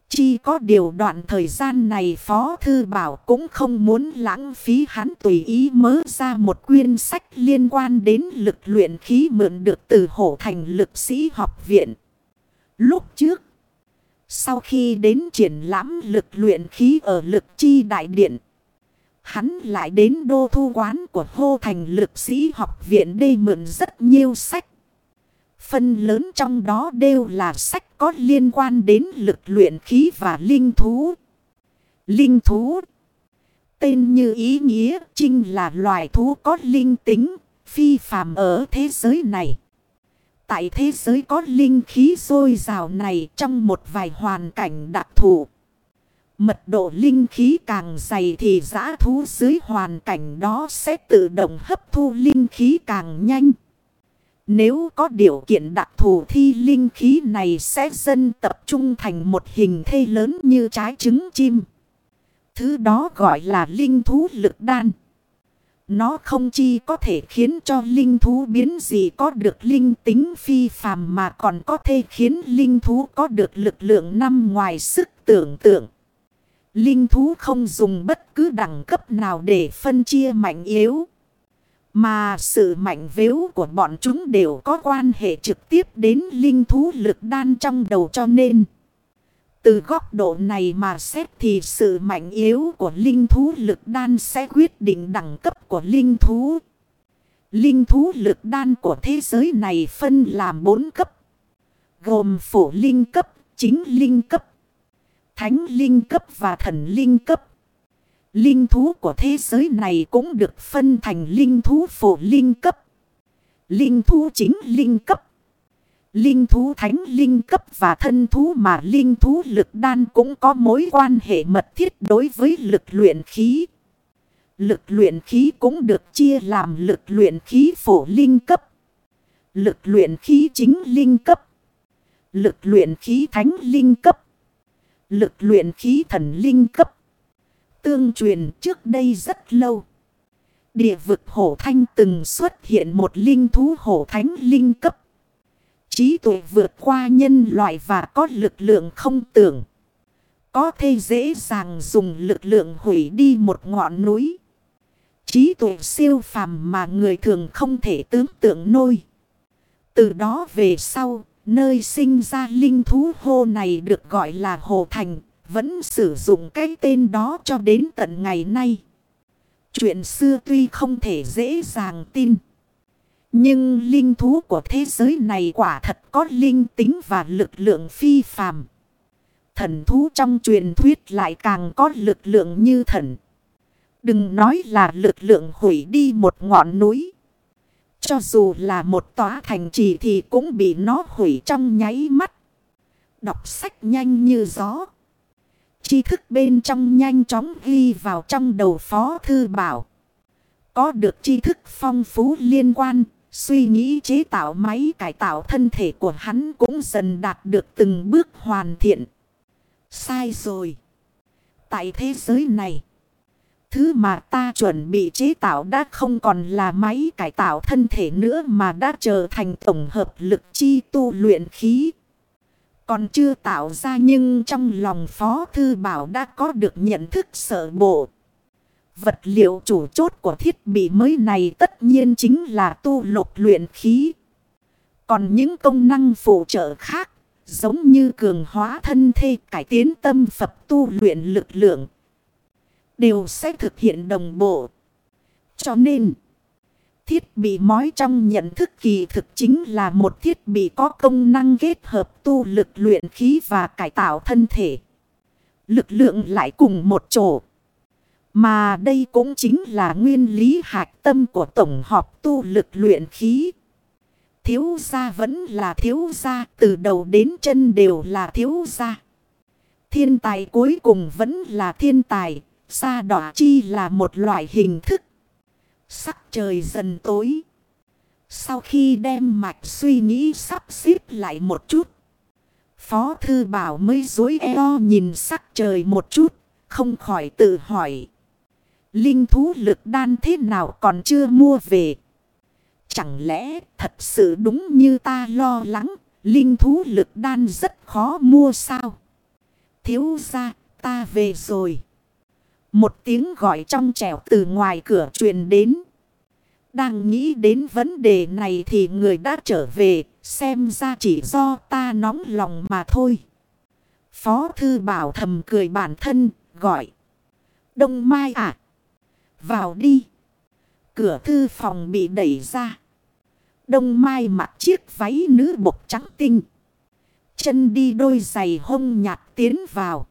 Chi có điều đoạn thời gian này Phó Thư Bảo cũng không muốn lãng phí hắn tùy ý mớ ra một quyên sách liên quan đến lực luyện khí mượn được từ hổ thành lực sĩ học viện. Lúc trước, sau khi đến triển lãm lực luyện khí ở lực chi đại điện, hắn lại đến đô thu quán của hô thành lực sĩ học viện đây mượn rất nhiều sách. Phần lớn trong đó đều là sách có liên quan đến lực luyện khí và linh thú. Linh thú Tên như ý nghĩa trinh là loài thú có linh tính, phi phàm ở thế giới này. Tại thế giới có linh khí sôi rào này trong một vài hoàn cảnh đặc thù. Mật độ linh khí càng dày thì giã thú dưới hoàn cảnh đó sẽ tự động hấp thu linh khí càng nhanh. Nếu có điều kiện đặc thù thì linh khí này sẽ dân tập trung thành một hình thê lớn như trái trứng chim. Thứ đó gọi là linh thú lực đan. Nó không chi có thể khiến cho linh thú biến gì có được linh tính phi phàm mà còn có thể khiến linh thú có được lực lượng năm ngoài sức tưởng tượng. Linh thú không dùng bất cứ đẳng cấp nào để phân chia mạnh yếu. Mà sự mạnh vếu của bọn chúng đều có quan hệ trực tiếp đến linh thú lực đan trong đầu cho nên. Từ góc độ này mà xét thì sự mạnh yếu của linh thú lực đan sẽ quyết định đẳng cấp của linh thú. Linh thú lực đan của thế giới này phân làm bốn cấp. Gồm phổ linh cấp, chính linh cấp, thánh linh cấp và thần linh cấp. Linh thú của thế giới này cũng được phân thành linh thú phổ linh cấp. Linh thú chính linh cấp. Linh thú thánh linh cấp và thân thú mà linh thú lực đan cũng có mối quan hệ mật thiết đối với lực luyện khí. Lực luyện khí cũng được chia làm lực luyện khí phổ linh cấp. Lực luyện khí chính linh cấp. Lực luyện khí thánh linh cấp. Lực luyện khí thần linh cấp tương truyền trước đây rất lâu. Địa vực hổ thanh từng xuất hiện một linh thú hổ thánh linh cấp. Trí tuệ vượt qua nhân loại và có lực lượng không tưởng. Có thể dễ dàng dùng lực lượng hủy đi một ngọn núi. Trí tuệ siêu phàm mà người thường không thể tưởng tượng nôi. Từ đó về sau, nơi sinh ra linh thú hô này được gọi là Hồ Thành, vẫn sử dụng cái tên đó cho đến tận ngày nay. Chuyện xưa tuy không thể dễ dàng tin. Nhưng linh thú của thế giới này quả thật có linh tính và lực lượng phi phàm. Thần thú trong truyền thuyết lại càng có lực lượng như thần. Đừng nói là lực lượng hủy đi một ngọn núi. Cho dù là một tòa thành trì thì cũng bị nó hủy trong nháy mắt. Đọc sách nhanh như gió. Tri thức bên trong nhanh chóng ghi vào trong đầu phó thư bảo. Có được tri thức phong phú liên quan, suy nghĩ chế tạo máy cải tạo thân thể của hắn cũng dần đạt được từng bước hoàn thiện. Sai rồi. Tại thế giới này, thứ mà ta chuẩn bị chế tạo đã không còn là máy cải tạo thân thể nữa mà đã trở thành tổng hợp lực chi tu luyện khí. Còn chưa tạo ra nhưng trong lòng Phó Thư Bảo đã có được nhận thức sở bộ. Vật liệu chủ chốt của thiết bị mới này tất nhiên chính là tu lục luyện khí. Còn những công năng phụ trợ khác, giống như cường hóa thân thê cải tiến tâm Phật tu luyện lực lượng, đều sẽ thực hiện đồng bộ. Cho nên... Thiết bị mói trong nhận thức kỳ thực chính là một thiết bị có công năng kết hợp tu lực luyện khí và cải tạo thân thể. Lực lượng lại cùng một chỗ. Mà đây cũng chính là nguyên lý hạch tâm của tổng hợp tu lực luyện khí. Thiếu gia vẫn là thiếu gia, từ đầu đến chân đều là thiếu gia. Thiên tài cuối cùng vẫn là thiên tài, sa đỏ chi là một loại hình thức. Sắc trời dần tối. Sau khi đem mạch suy nghĩ sắp xếp lại một chút. Phó thư bảo mới dối eo nhìn sắc trời một chút. Không khỏi tự hỏi. Linh thú lực đan thế nào còn chưa mua về. Chẳng lẽ thật sự đúng như ta lo lắng. Linh thú lực đan rất khó mua sao. Thiếu ra ta về rồi. Một tiếng gọi trong trẻo từ ngoài cửa truyền đến. Đang nghĩ đến vấn đề này thì người đã trở về, xem ra chỉ do ta nóng lòng mà thôi. Phó thư bảo thầm cười bản thân, gọi. Đông Mai à? Vào đi. Cửa thư phòng bị đẩy ra. Đông Mai mặc chiếc váy nữ bột trắng tinh. Chân đi đôi giày hông nhạt tiến vào.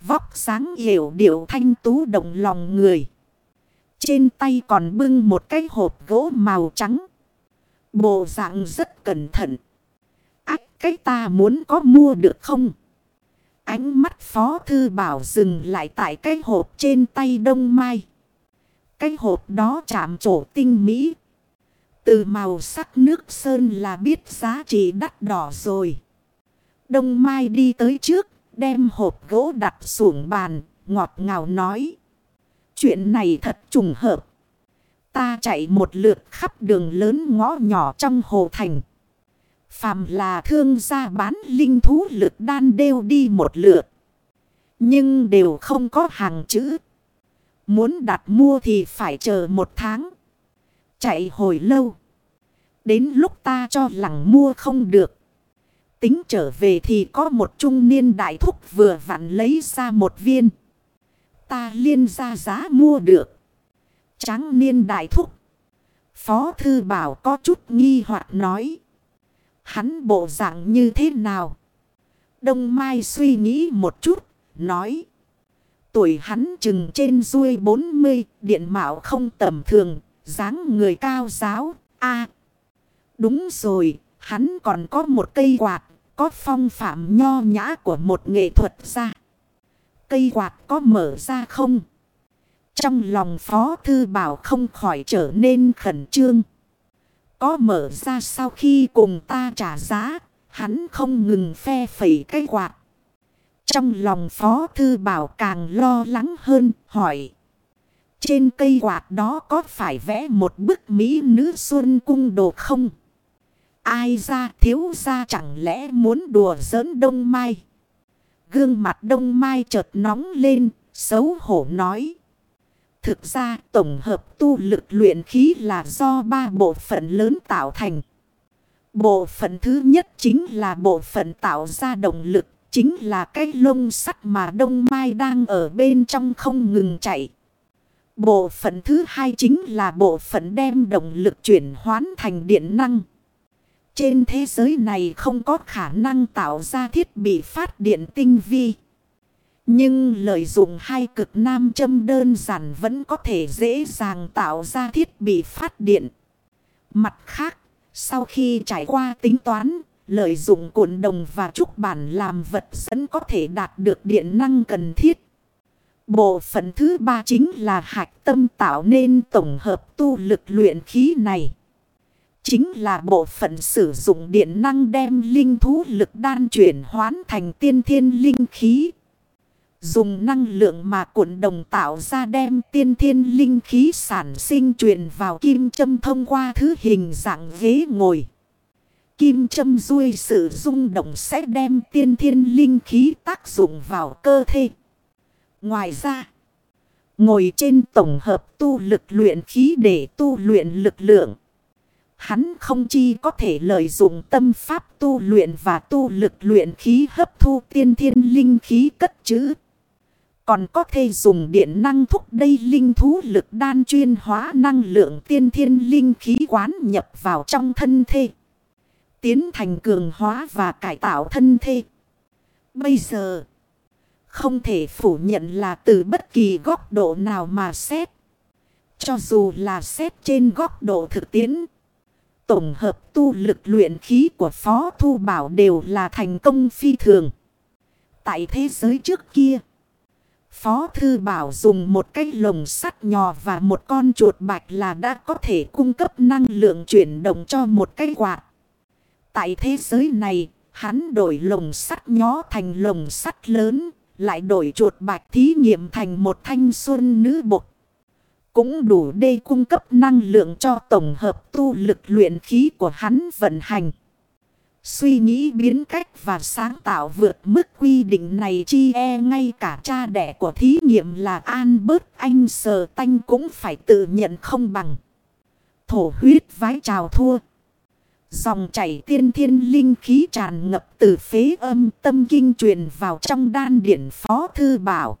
Vóc sáng hiểu điệu thanh tú động lòng người. Trên tay còn bưng một cái hộp gỗ màu trắng. Bộ dạng rất cẩn thận. Ách cái ta muốn có mua được không? Ánh mắt phó thư bảo dừng lại tại cái hộp trên tay đông mai. Cái hộp đó chạm trổ tinh mỹ. Từ màu sắc nước sơn là biết giá trị đắt đỏ rồi. Đông mai đi tới trước, đem hộp gỗ đặt xuống bàn, ngọt ngào nói. Chuyện này thật trùng hợp. Ta chạy một lượt khắp đường lớn ngõ nhỏ trong hồ thành. Phàm là thương gia bán linh thú lực đan đều đi một lượt. Nhưng đều không có hàng chữ. Muốn đặt mua thì phải chờ một tháng. Chạy hồi lâu. Đến lúc ta cho lẳng mua không được. Tính trở về thì có một trung niên đại thúc vừa vặn lấy ra một viên. Ta liên ra giá mua được. Tráng niên đại thúc. Phó thư bảo có chút nghi hoặc nói. Hắn bộ dạng như thế nào? Đông Mai suy nghĩ một chút, nói. Tuổi hắn chừng trên ruôi 40, điện mạo không tầm thường, dáng người cao giáo. a đúng rồi, hắn còn có một cây quạt, có phong phạm nho nhã của một nghệ thuật gia cây quạt có mở ra không? Trong lòng Phó Thư Bảo không khỏi trở nên khẩn trương. Có mở ra sau khi cùng ta trả giá, hắn không ngừng phe phẩy cây quạt. Trong lòng Phó Thư Bảo càng lo lắng hơn, hỏi. Trên cây quạt đó có phải vẽ một bức Mỹ nữ xuân cung đồ không? Ai ra thiếu ra chẳng lẽ muốn đùa giỡn đông mai. Gương mặt đông mai chợt nóng lên, xấu hổ nói. Thực ra tổng hợp tu lực luyện khí là do ba bộ phận lớn tạo thành. Bộ phận thứ nhất chính là bộ phận tạo ra động lực, chính là cái lông sắt mà đông mai đang ở bên trong không ngừng chạy. Bộ phận thứ hai chính là bộ phận đem động lực chuyển hoán thành điện năng. Trên thế giới này không có khả năng tạo ra thiết bị phát điện tinh vi. Nhưng lợi dụng hai cực nam châm đơn giản vẫn có thể dễ dàng tạo ra thiết bị phát điện. Mặt khác, sau khi trải qua tính toán, lợi dụng cuộn đồng và trúc bản làm vật dẫn có thể đạt được điện năng cần thiết. Bộ phận thứ ba chính là hạch tâm tạo nên tổng hợp tu lực luyện khí này. Chính là bộ phận sử dụng điện năng đem linh thú lực đan chuyển hoán thành tiên thiên linh khí. Dùng năng lượng mà cuộn đồng tạo ra đem tiên thiên linh khí sản sinh truyền vào kim châm thông qua thứ hình dạng ghế ngồi. Kim châm duy sự rung động sẽ đem tiên thiên linh khí tác dụng vào cơ thể. Ngoài ra, ngồi trên tổng hợp tu lực luyện khí để tu luyện lực lượng. Hắn không chi có thể lợi dụng tâm pháp tu luyện và tu lực luyện khí hấp thu tiên thiên linh khí cất trữ. Còn có thể dùng điện năng thúc đẩy linh thú lực đan chuyên hóa năng lượng tiên thiên linh khí quán nhập vào trong thân thể. Tiến thành cường hóa và cải tạo thân thể. Bây giờ, không thể phủ nhận là từ bất kỳ góc độ nào mà xét. Cho dù là xét trên góc độ thực tiễn. Tổng hợp tu lực luyện khí của Phó Thu Bảo đều là thành công phi thường. Tại thế giới trước kia. Phó Thư Bảo dùng một cái lồng sắt nhỏ và một con chuột bạch là đã có thể cung cấp năng lượng chuyển động cho một cái quạt. Tại thế giới này, hắn đổi lồng sắt nhỏ thành lồng sắt lớn, lại đổi chuột bạch thí nghiệm thành một thanh xuân nữ bột. Cũng đủ để cung cấp năng lượng cho tổng hợp tu lực luyện khí của hắn vận hành. Suy nghĩ biến cách và sáng tạo vượt mức quy định này chi e ngay cả cha đẻ của thí nghiệm là Albert Anh Sờ Tanh cũng phải tự nhận không bằng. Thổ huyết vái chào thua. Dòng chảy tiên thiên linh khí tràn ngập từ phế âm tâm kinh truyền vào trong đan điển phó thư bảo.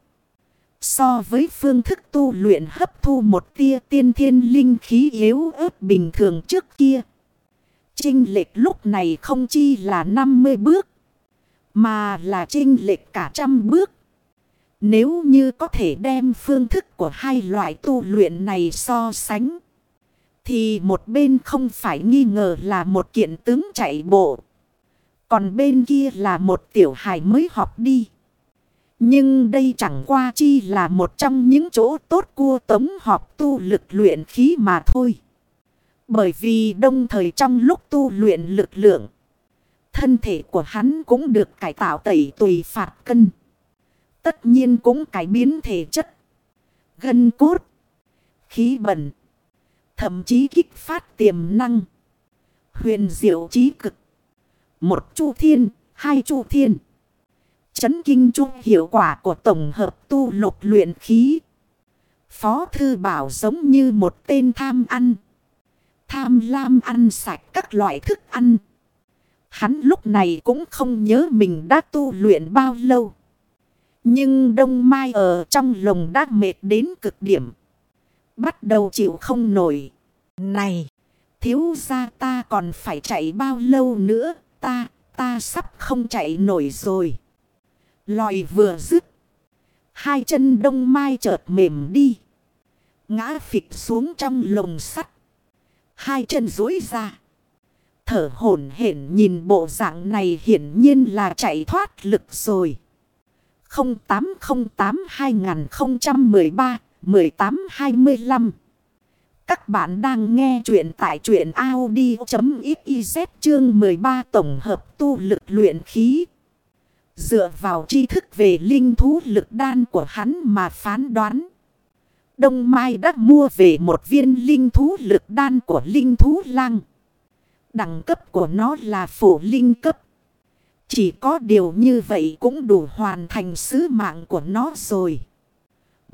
So với phương thức tu luyện hấp thu một tia tiên thiên linh khí yếu ớt bình thường trước kia. Trinh lệch lúc này không chi là 50 bước. Mà là trinh lệch cả trăm bước. Nếu như có thể đem phương thức của hai loại tu luyện này so sánh. Thì một bên không phải nghi ngờ là một kiện tướng chạy bộ. Còn bên kia là một tiểu hài mới học đi. Nhưng đây chẳng qua chi là một trong những chỗ tốt cua tống họp tu lực luyện khí mà thôi. Bởi vì đông thời trong lúc tu luyện lực lượng, thân thể của hắn cũng được cải tạo tẩy tùy phạt cân. Tất nhiên cũng cải biến thể chất, gân cốt, khí bẩn, thậm chí kích phát tiềm năng. Huyền diệu trí cực. Một chu thiên, hai chu thiên. Chấn kinh trung hiệu quả của tổng hợp tu lục luyện khí. Phó thư bảo giống như một tên tham ăn. Tham lam ăn sạch các loại thức ăn. Hắn lúc này cũng không nhớ mình đã tu luyện bao lâu. Nhưng đông mai ở trong lồng đã mệt đến cực điểm. Bắt đầu chịu không nổi. Này, thiếu ra ta còn phải chạy bao lâu nữa. Ta, ta sắp không chạy nổi rồi. Lòi vừa dứt. Hai chân đông mai chợt mềm đi. Ngã phịch xuống trong lồng sắt. Hai chân dối ra. Thở hổn hển nhìn bộ dạng này hiển nhiên là chạy thoát lực rồi. 18-25 Các bạn đang nghe chuyện tại truyện Audi.xyz chương 13 tổng hợp tu lực luyện khí. Dựa vào tri thức về linh thú lực đan của hắn mà phán đoán. Đông Mai đã mua về một viên linh thú lực đan của linh thú lang. đẳng cấp của nó là phổ linh cấp. Chỉ có điều như vậy cũng đủ hoàn thành sứ mạng của nó rồi.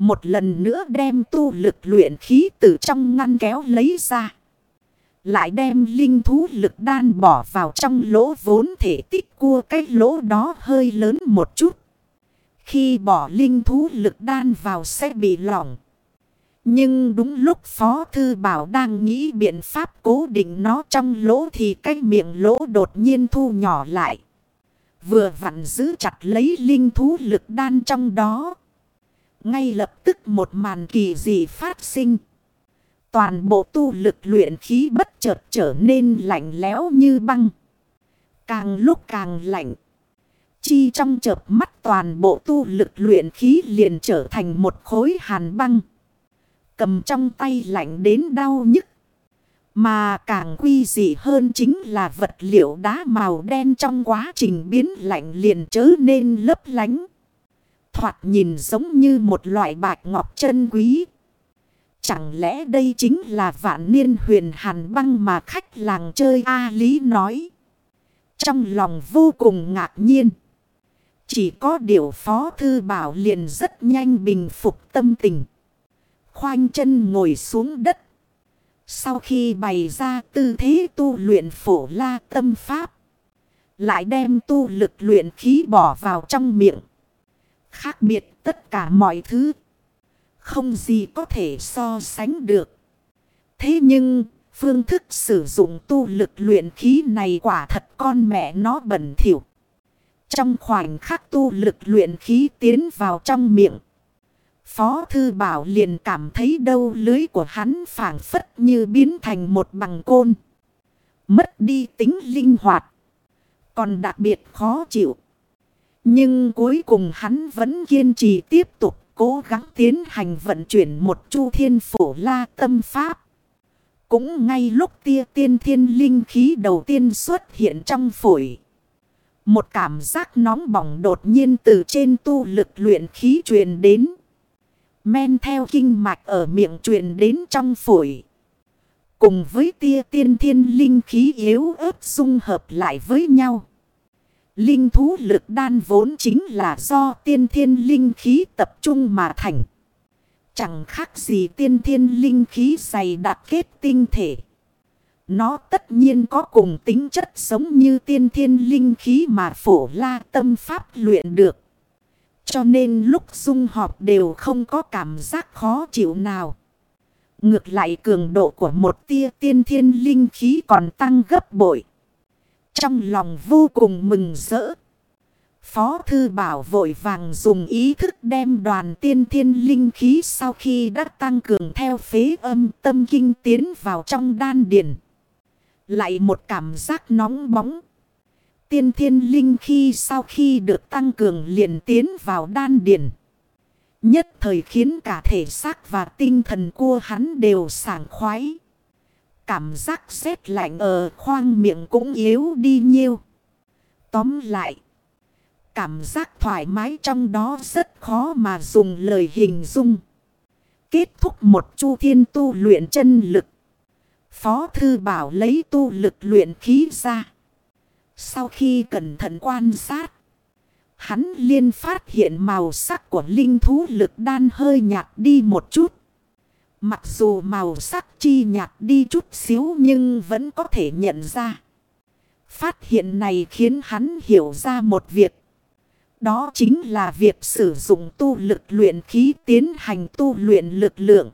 Một lần nữa đem tu lực luyện khí từ trong ngăn kéo lấy ra. Lại đem linh thú lực đan bỏ vào trong lỗ vốn thể tích cua cái lỗ đó hơi lớn một chút. Khi bỏ linh thú lực đan vào sẽ bị lỏng. Nhưng đúng lúc Phó Thư Bảo đang nghĩ biện pháp cố định nó trong lỗ thì cái miệng lỗ đột nhiên thu nhỏ lại. Vừa vặn giữ chặt lấy linh thú lực đan trong đó. Ngay lập tức một màn kỳ dị phát sinh. Toàn bộ tu lực luyện khí bất chợt trở nên lạnh lẽo như băng. Càng lúc càng lạnh. Chi trong chợp mắt toàn bộ tu lực luyện khí liền trở thành một khối hàn băng. Cầm trong tay lạnh đến đau nhức. Mà càng quy dị hơn chính là vật liệu đá màu đen trong quá trình biến lạnh liền trở nên lấp lánh. Thoạt nhìn giống như một loại bạch ngọc chân quý. Chẳng lẽ đây chính là vạn niên huyền hàn băng mà khách làng chơi A Lý nói. Trong lòng vô cùng ngạc nhiên. Chỉ có điều phó thư bảo liền rất nhanh bình phục tâm tình. Khoanh chân ngồi xuống đất. Sau khi bày ra tư thế tu luyện phổ la tâm pháp. Lại đem tu lực luyện khí bỏ vào trong miệng. Khác biệt tất cả mọi thứ. Không gì có thể so sánh được. Thế nhưng, phương thức sử dụng tu lực luyện khí này quả thật con mẹ nó bẩn thỉu. Trong khoảnh khắc tu lực luyện khí tiến vào trong miệng. Phó Thư Bảo liền cảm thấy đâu lưới của hắn phản phất như biến thành một bằng côn. Mất đi tính linh hoạt. Còn đặc biệt khó chịu. Nhưng cuối cùng hắn vẫn kiên trì tiếp tục cố gắng tiến hành vận chuyển một chu thiên phổ la tâm pháp. Cũng ngay lúc tia tiên thiên linh khí đầu tiên xuất hiện trong phổi. Một cảm giác nóng bỏng đột nhiên từ trên tu lực luyện khí truyền đến. Men theo kinh mạch ở miệng truyền đến trong phổi. Cùng với tia tiên thiên linh khí yếu ớt dung hợp lại với nhau. Linh thú lực đan vốn chính là do tiên thiên linh khí tập trung mà thành. Chẳng khác gì tiên thiên linh khí dày đặc kết tinh thể. Nó tất nhiên có cùng tính chất giống như tiên thiên linh khí mà phổ la tâm pháp luyện được. Cho nên lúc dung họp đều không có cảm giác khó chịu nào. Ngược lại cường độ của một tia tiên thiên linh khí còn tăng gấp bội. Trong lòng vô cùng mừng rỡ. Phó Thư Bảo vội vàng dùng ý thức đem đoàn tiên thiên linh khí sau khi đã tăng cường theo phế âm tâm kinh tiến vào trong đan điền. Lại một cảm giác nóng bóng. Tiên thiên linh khi sau khi được tăng cường liền tiến vào đan điền. Nhất thời khiến cả thể xác và tinh thần của hắn đều sảng khoái. Cảm giác rét lạnh ở khoang miệng cũng yếu đi nhiều. Tóm lại. Cảm giác thoải mái trong đó rất khó mà dùng lời hình dung. Kết thúc một chu thiên tu luyện chân lực. Phó Thư Bảo lấy tu lực luyện khí ra. Sau khi cẩn thận quan sát. Hắn liên phát hiện màu sắc của linh thú lực đan hơi nhạt đi một chút. Mặc dù màu sắc chi nhạt đi chút xíu nhưng vẫn có thể nhận ra. Phát hiện này khiến hắn hiểu ra một việc. Đó chính là việc sử dụng tu lực luyện khí tiến hành tu luyện lực lượng.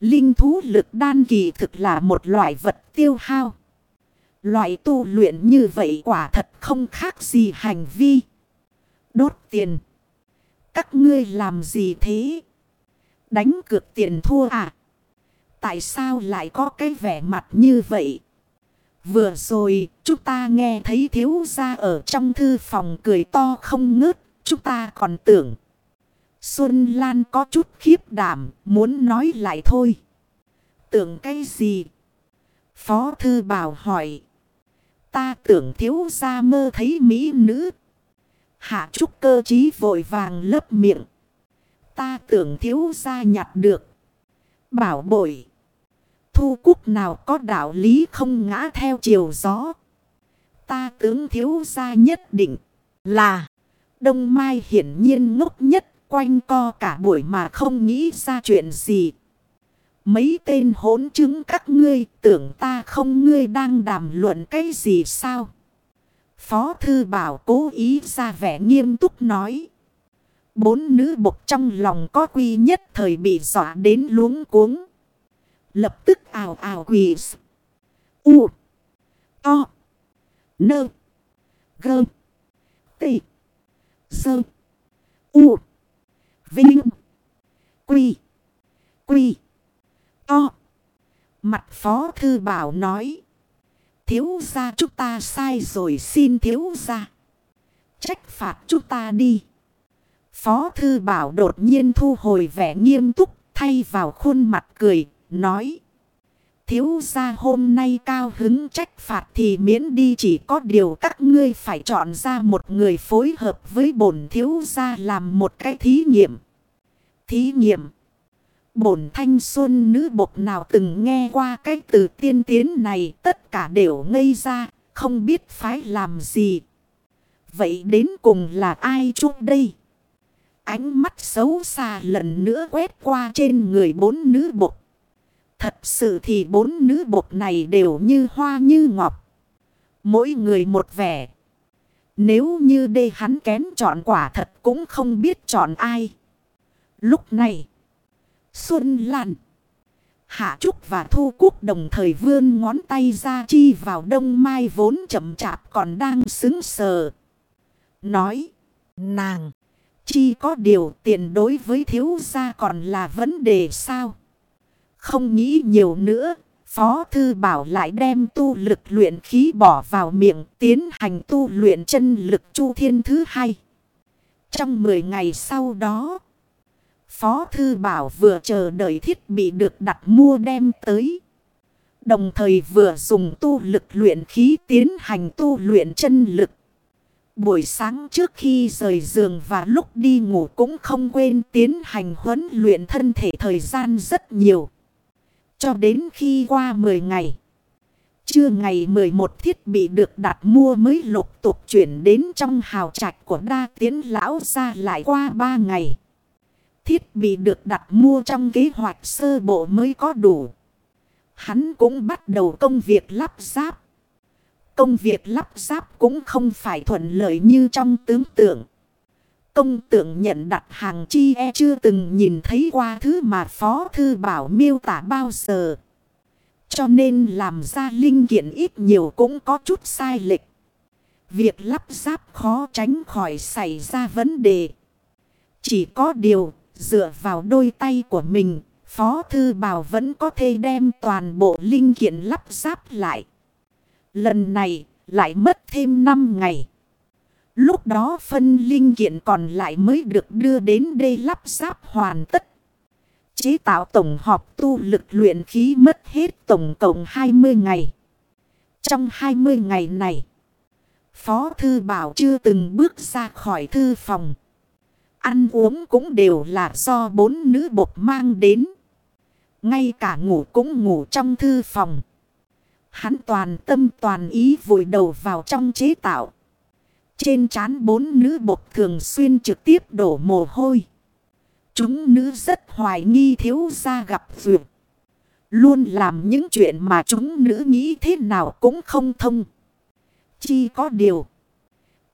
Linh thú lực đan kỳ thực là một loại vật tiêu hao. Loại tu luyện như vậy quả thật không khác gì hành vi. Đốt tiền. Các ngươi làm gì thế? Đánh cược tiền thua à? Tại sao lại có cái vẻ mặt như vậy? Vừa rồi, chúng ta nghe thấy thiếu gia ở trong thư phòng cười to không ngớt. Chúng ta còn tưởng. Xuân Lan có chút khiếp đảm, muốn nói lại thôi. Tưởng cái gì? Phó thư bảo hỏi. Ta tưởng thiếu gia mơ thấy mỹ nữ. Hạ trúc cơ trí vội vàng lấp miệng. Ta tưởng thiếu gia nhặt được. Bảo bội. thu quốc nào có đạo lý không ngã theo chiều gió. Ta tướng thiếu gia nhất định là Đông Mai hiển nhiên ngốc nhất, quanh co cả buổi mà không nghĩ ra chuyện gì. Mấy tên hỗn chứng các ngươi tưởng ta không ngươi đang đàm luận cái gì sao? Phó thư bảo cố ý ra vẻ nghiêm túc nói. Bốn nữ bộc trong lòng có quy nhất thời bị dọa đến luống cuống. Lập tức ào ào quỳ. U. To. Nơ. Gơ. Tị. Sơ. U. Vinh. Quy. Quy. To. Mặt phó thư bảo nói. Thiếu ra chúng ta sai rồi, xin thiếu ra. Trách phạt chúng ta đi. Phó thư bảo đột nhiên thu hồi vẻ nghiêm túc thay vào khuôn mặt cười, nói. Thiếu ra hôm nay cao hứng trách phạt thì miễn đi chỉ có điều các ngươi phải chọn ra một người phối hợp với bổn thiếu ra làm một cái thí nghiệm. Thí nghiệm. Bổn thanh xuân nữ bộc nào từng nghe qua cái từ tiên tiến này tất cả đều ngây ra, không biết phải làm gì. Vậy đến cùng là ai chung đây? Ánh mắt xấu xa lần nữa quét qua trên người bốn nữ bộc. Thật sự thì bốn nữ bột này đều như hoa như ngọc. Mỗi người một vẻ. Nếu như đây hắn kén chọn quả thật cũng không biết chọn ai. Lúc này. Xuân Lan. Hạ Trúc và Thu Cúc đồng thời vươn ngón tay ra chi vào đông mai vốn chậm chạp còn đang xứng sờ. Nói. Nàng. Chi có điều tiền đối với thiếu gia còn là vấn đề sao? Không nghĩ nhiều nữa, Phó Thư Bảo lại đem tu lực luyện khí bỏ vào miệng tiến hành tu luyện chân lực chu thiên thứ hai. Trong 10 ngày sau đó, Phó Thư Bảo vừa chờ đợi thiết bị được đặt mua đem tới. Đồng thời vừa dùng tu lực luyện khí tiến hành tu luyện chân lực. Buổi sáng trước khi rời giường và lúc đi ngủ cũng không quên tiến hành huấn luyện thân thể thời gian rất nhiều. Cho đến khi qua 10 ngày. Trưa ngày 11 thiết bị được đặt mua mới lục tục chuyển đến trong hào trạch của đa tiến lão ra lại qua 3 ngày. Thiết bị được đặt mua trong kế hoạch sơ bộ mới có đủ. Hắn cũng bắt đầu công việc lắp ráp. Công việc lắp ráp cũng không phải thuận lợi như trong tướng tượng. Công tượng nhận đặt hàng chi e chưa từng nhìn thấy qua thứ mà Phó Thư Bảo miêu tả bao giờ. Cho nên làm ra linh kiện ít nhiều cũng có chút sai lệch. Việc lắp ráp khó tránh khỏi xảy ra vấn đề. Chỉ có điều, dựa vào đôi tay của mình, Phó Thư Bảo vẫn có thể đem toàn bộ linh kiện lắp ráp lại. Lần này, lại mất thêm 5 ngày. Lúc đó phân linh kiện còn lại mới được đưa đến đây lắp ráp hoàn tất. Chế tạo tổng họp tu lực luyện khí mất hết tổng cộng 20 ngày. Trong 20 ngày này, Phó Thư Bảo chưa từng bước ra khỏi thư phòng. Ăn uống cũng đều là do bốn nữ bột mang đến. Ngay cả ngủ cũng ngủ trong thư phòng. Hắn toàn tâm toàn ý vùi đầu vào trong chế tạo. Trên trán bốn nữ bột thường xuyên trực tiếp đổ mồ hôi. Chúng nữ rất hoài nghi thiếu gia gặp vượt. Luôn làm những chuyện mà chúng nữ nghĩ thế nào cũng không thông. Chi có điều.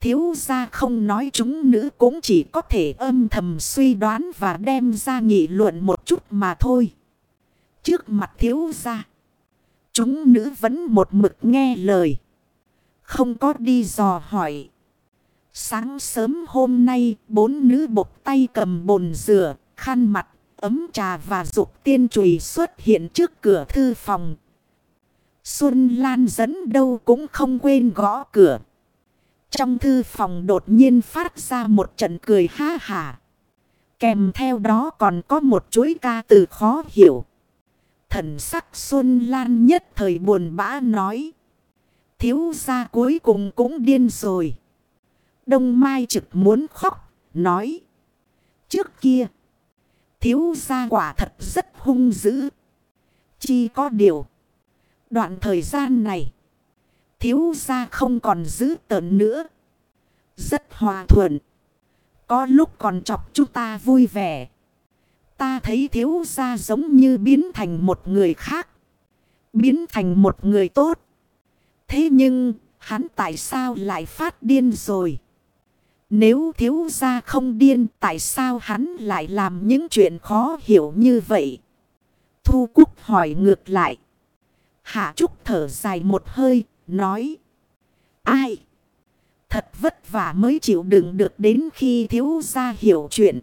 Thiếu gia không nói chúng nữ cũng chỉ có thể âm thầm suy đoán và đem ra nghị luận một chút mà thôi. Trước mặt thiếu gia. Chúng nữ vẫn một mực nghe lời. Không có đi dò hỏi. Sáng sớm hôm nay, bốn nữ bộc tay cầm bồn rửa, khăn mặt, ấm trà và dục tiên chùy xuất hiện trước cửa thư phòng. Xuân Lan dẫn đâu cũng không quên gõ cửa. Trong thư phòng đột nhiên phát ra một trận cười ha hả. Kèm theo đó còn có một chuỗi ca từ khó hiểu. Thần sắc Xuân Lan nhất thời buồn bã nói. Thiếu gia cuối cùng cũng điên rồi. Đông Mai trực muốn khóc, nói. Trước kia, thiếu gia quả thật rất hung dữ. Chi có điều. Đoạn thời gian này. Thiếu gia không còn giữ tợn nữa. Rất hòa thuận. Có lúc còn chọc chúng ta vui vẻ. Ta thấy thiếu gia giống như biến thành một người khác. Biến thành một người tốt. Thế nhưng, hắn tại sao lại phát điên rồi? Nếu thiếu gia không điên, tại sao hắn lại làm những chuyện khó hiểu như vậy? Thu Cúc hỏi ngược lại. Hạ Trúc thở dài một hơi, nói. Ai? Thật vất vả mới chịu đựng được đến khi thiếu gia hiểu chuyện.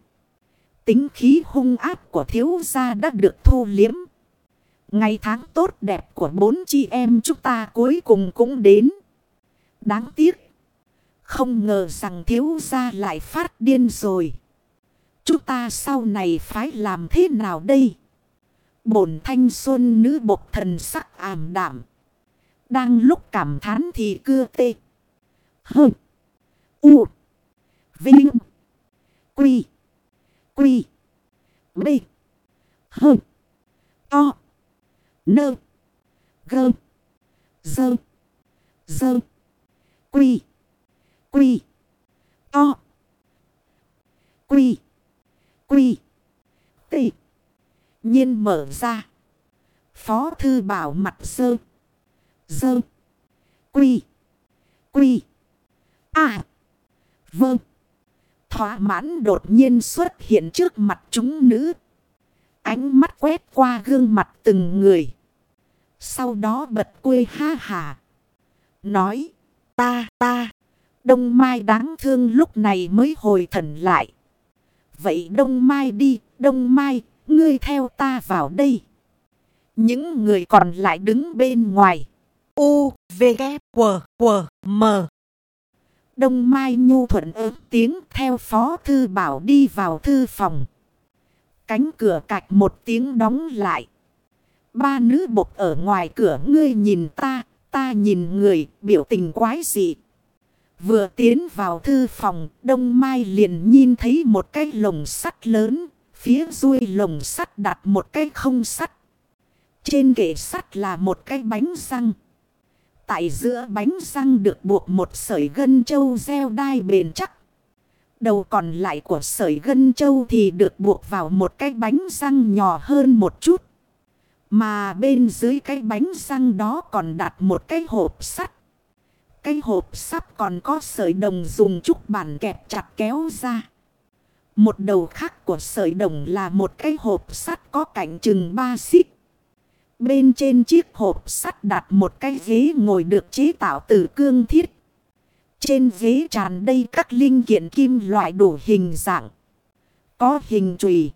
Tính khí hung áp của thiếu gia đã được thu liếm. Ngày tháng tốt đẹp của bốn chị em chúng ta cuối cùng cũng đến. Đáng tiếc. Không ngờ rằng thiếu gia lại phát điên rồi. Chúng ta sau này phải làm thế nào đây? Bổn thanh xuân nữ bộc thần sắc ảm đạm. Đang lúc cảm thán thì cưa tê. Hơ. U. Vinh. Quy. Quy. B. Hơ. To. Nơ. Gơ. Dơ. Dơ. Quy. Quy. To. Quy. Quy. Tị. Nhiên mở ra. Phó thư bảo mặt sơ. Dơ. Quy. Quy. À. Vâng. Thỏa mãn đột nhiên xuất hiện trước mặt chúng nữ. Ánh mắt quét qua gương mặt từng người. Sau đó bật quê ha hà. Nói. Ta ta. Đông Mai đáng thương lúc này mới hồi thần lại. Vậy Đông Mai đi. Đông Mai. Ngươi theo ta vào đây. Những người còn lại đứng bên ngoài. U, V, K, W, W, M. Đông Mai Nhu thuận ớt tiếng theo phó thư bảo đi vào thư phòng. Cánh cửa cạch một tiếng đóng lại. Ba nữ bộc ở ngoài cửa ngươi nhìn ta, ta nhìn người, biểu tình quái dị. Vừa tiến vào thư phòng, Đông Mai liền nhìn thấy một cái lồng sắt lớn, phía đuôi lồng sắt đặt một cái không sắt. Trên kệ sắt là một cái bánh răng. Tại giữa bánh răng được buộc một sợi gân châu gieo đai bền chắc. Đầu còn lại của sợi gân châu thì được buộc vào một cái bánh răng nhỏ hơn một chút. Mà bên dưới cái bánh răng đó còn đặt một cái hộp sắt. Cái hộp sắt còn có sợi đồng dùng trúc bản kẹp chặt kéo ra. Một đầu khác của sợi đồng là một cái hộp sắt có cạnh chừng ba xích. Bên trên chiếc hộp sắt đặt một cái ghế ngồi được chế tạo từ cương thiết. Trên ghế tràn đầy các linh kiện kim loại đủ hình dạng. Có hình trùy,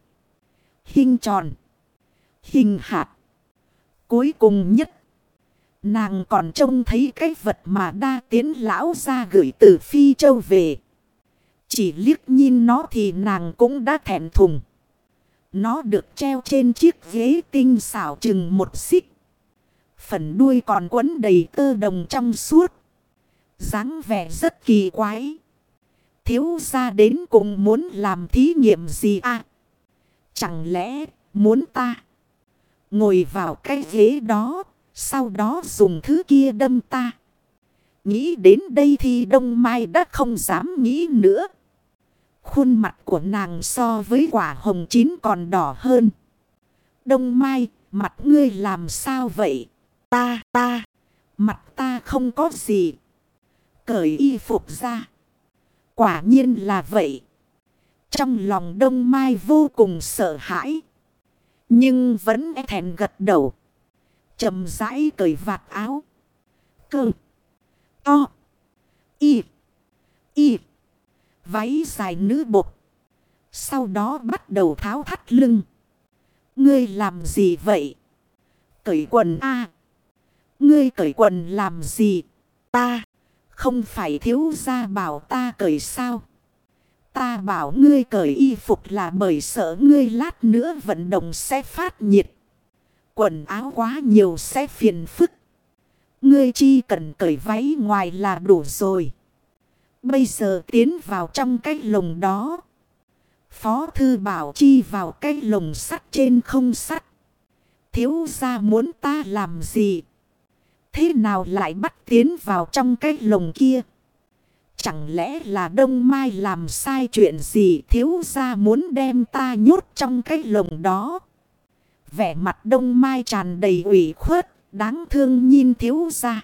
hình tròn, hình hạt. Cuối cùng nhất, nàng còn trông thấy cái vật mà đa tiến lão ra gửi từ Phi Châu về. Chỉ liếc nhìn nó thì nàng cũng đã thẹn thùng. Nó được treo trên chiếc ghế tinh xảo chừng một xích. Phần đuôi còn quấn đầy tơ đồng trong suốt. dáng vẻ rất kỳ quái. Thiếu ra đến cùng muốn làm thí nghiệm gì à? Chẳng lẽ muốn ta ngồi vào cái ghế đó, sau đó dùng thứ kia đâm ta? Nghĩ đến đây thì Đông Mai đã không dám nghĩ nữa. Khuôn mặt của nàng so với quả hồng chín còn đỏ hơn. Đông Mai, mặt ngươi làm sao vậy? Ta, ta, mặt ta không có gì. Cởi y phục ra. Quả nhiên là vậy. Trong lòng Đông Mai vô cùng sợ hãi. Nhưng vẫn e thèn gật đầu. chậm rãi cởi vạt áo. Cơ. To. Y. Y váy dài nữ bột. Sau đó bắt đầu tháo thắt lưng. Ngươi làm gì vậy? Cởi quần a Ngươi cởi quần làm gì? Ta. Không phải thiếu gia bảo ta cởi sao? Ta bảo ngươi cởi y phục là bởi sợ ngươi lát nữa vận động sẽ phát nhiệt. Quần áo quá nhiều sẽ phiền phức. Ngươi chi cần cởi váy ngoài là đủ rồi. Bây giờ tiến vào trong cái lồng đó. Phó thư bảo chi vào cái lồng sắt trên không sắt. Thiếu gia muốn ta làm gì? Thế nào lại bắt tiến vào trong cái lồng kia? Chẳng lẽ là Đông Mai làm sai chuyện gì thiếu gia muốn đem ta nhốt trong cái lồng đó? Vẻ mặt Đông Mai tràn đầy ủy khuất, đáng thương nhìn thiếu gia.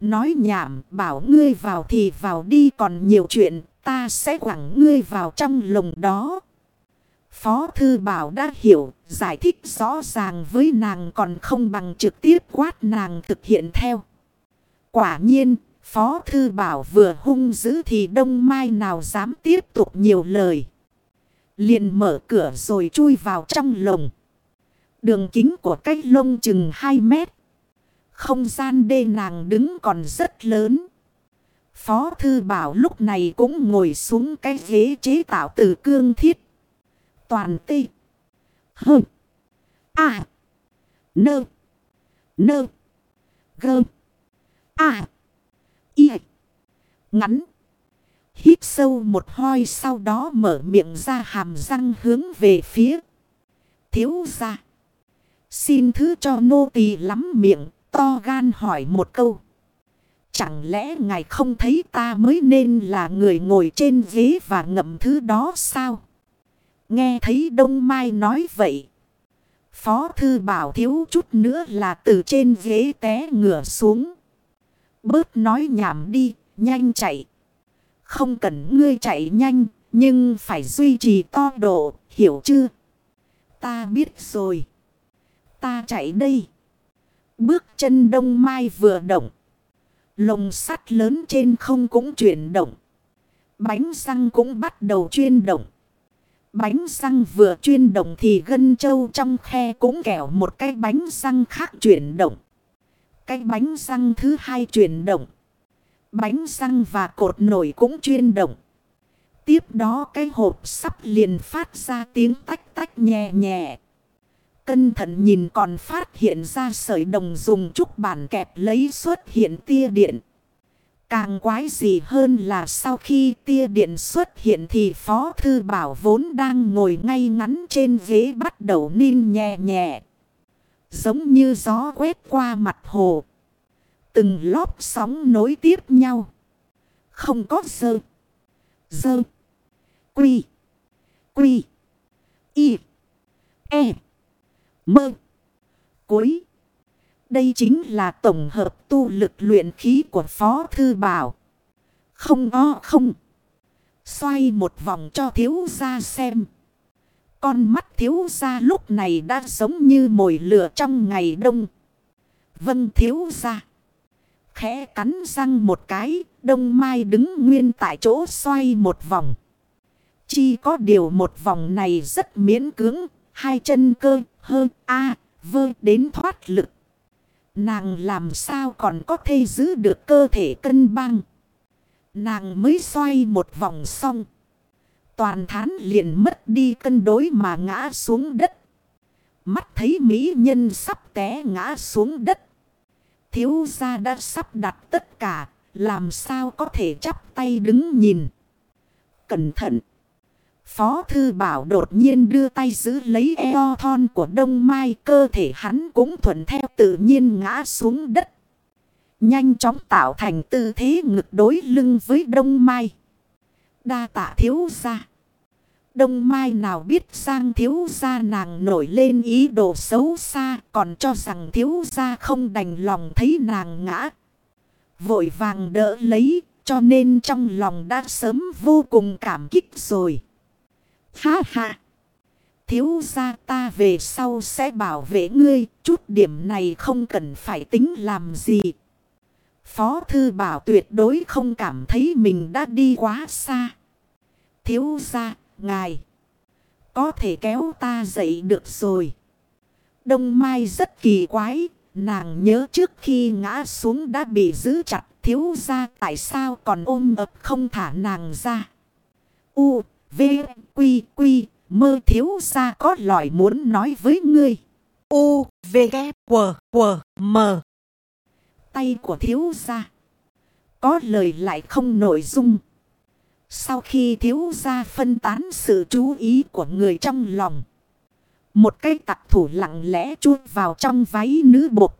Nói nhảm bảo ngươi vào thì vào đi còn nhiều chuyện ta sẽ quẳng ngươi vào trong lồng đó. Phó Thư Bảo đã hiểu, giải thích rõ ràng với nàng còn không bằng trực tiếp quát nàng thực hiện theo. Quả nhiên, Phó Thư Bảo vừa hung dữ thì Đông Mai nào dám tiếp tục nhiều lời. liền mở cửa rồi chui vào trong lồng. Đường kính của cái lông chừng 2 mét. Không gian đê nàng đứng còn rất lớn. Phó Thư Bảo lúc này cũng ngồi xuống cái ghế chế tạo từ cương thiết. Toàn tê. Hơ. À. Nơ. Nơ. Gơ. À. Y. Ngắn. Hít sâu một hoi sau đó mở miệng ra hàm răng hướng về phía. Thiếu ra. Xin thứ cho nô tỳ lắm miệng, to gan hỏi một câu. Chẳng lẽ ngài không thấy ta mới nên là người ngồi trên ghế và ngậm thứ đó sao? Nghe thấy Đông Mai nói vậy. Phó thư bảo thiếu chút nữa là từ trên ghế té ngửa xuống. Bớt nói nhảm đi, nhanh chạy. Không cần ngươi chạy nhanh, nhưng phải duy trì to độ, hiểu chưa? Ta biết rồi. Ta chạy đây. Bước chân đông mai vừa động. Lồng sắt lớn trên không cũng chuyển động. Bánh răng cũng bắt đầu chuyên động. Bánh răng vừa chuyên động thì gân trâu trong khe cũng kẻo một cái bánh răng khác chuyển động. Cái bánh răng thứ hai chuyển động. Bánh răng và cột nổi cũng chuyên động. Tiếp đó cái hộp sắp liền phát ra tiếng tách tách nhẹ nhẹ. Cân thận nhìn còn phát hiện ra sợi đồng dùng trúc bản kẹp lấy xuất hiện tia điện. Càng quái gì hơn là sau khi tia điện xuất hiện thì Phó Thư Bảo vốn đang ngồi ngay ngắn trên ghế bắt đầu ninh nhẹ nhẹ. Giống như gió quét qua mặt hồ. Từng lóp sóng nối tiếp nhau. Không có dơ. Dơ. Quy. Quy. Y. E. Mơ. Cuối. Đây chính là tổng hợp tu lực luyện khí của Phó Thư Bảo. Không o không. Xoay một vòng cho thiếu gia xem. Con mắt thiếu gia lúc này đã giống như mồi lửa trong ngày đông. Vâng thiếu gia. Khẽ cắn răng một cái, đông mai đứng nguyên tại chỗ xoay một vòng. Chi có điều một vòng này rất miễn cưỡng, hai chân cơ, hơ, a vơ đến thoát lực. Nàng làm sao còn có thể giữ được cơ thể cân bằng. Nàng mới xoay một vòng xong. Toàn thán liền mất đi cân đối mà ngã xuống đất. Mắt thấy mỹ nhân sắp té ngã xuống đất. Thiếu gia đã sắp đặt tất cả. Làm sao có thể chắp tay đứng nhìn. Cẩn thận. Phó Thư Bảo đột nhiên đưa tay giữ lấy eo thon của Đông Mai. Cơ thể hắn cũng thuận theo tự nhiên ngã xuống đất. Nhanh chóng tạo thành tư thế ngực đối lưng với Đông Mai. Đa tạ thiếu ra. Đông Mai nào biết sang thiếu gia nàng nổi lên ý đồ xấu xa. Còn cho rằng thiếu gia không đành lòng thấy nàng ngã. Vội vàng đỡ lấy. Cho nên trong lòng đã sớm vô cùng cảm kích rồi. Ha ha. Thiếu gia ta về sau sẽ bảo vệ ngươi. Chút điểm này không cần phải tính làm gì. Phó thư bảo tuyệt đối không cảm thấy mình đã đi quá xa. Thiếu gia, ngài. Có thể kéo ta dậy được rồi. Đông Mai rất kỳ quái. Nàng nhớ trước khi ngã xuống đã bị giữ chặt. Thiếu gia tại sao còn ôm ập không thả nàng ra. U, V, Quy, Quy, mơ thiếu gia có lỏi muốn nói với ngươi. U, V, K, W, W, M. Tay của thiếu gia. Có lời lại không nội dung. Sau khi thiếu gia phân tán sự chú ý của người trong lòng. Một cái tặc thủ lặng lẽ chuốt vào trong váy nữ bột.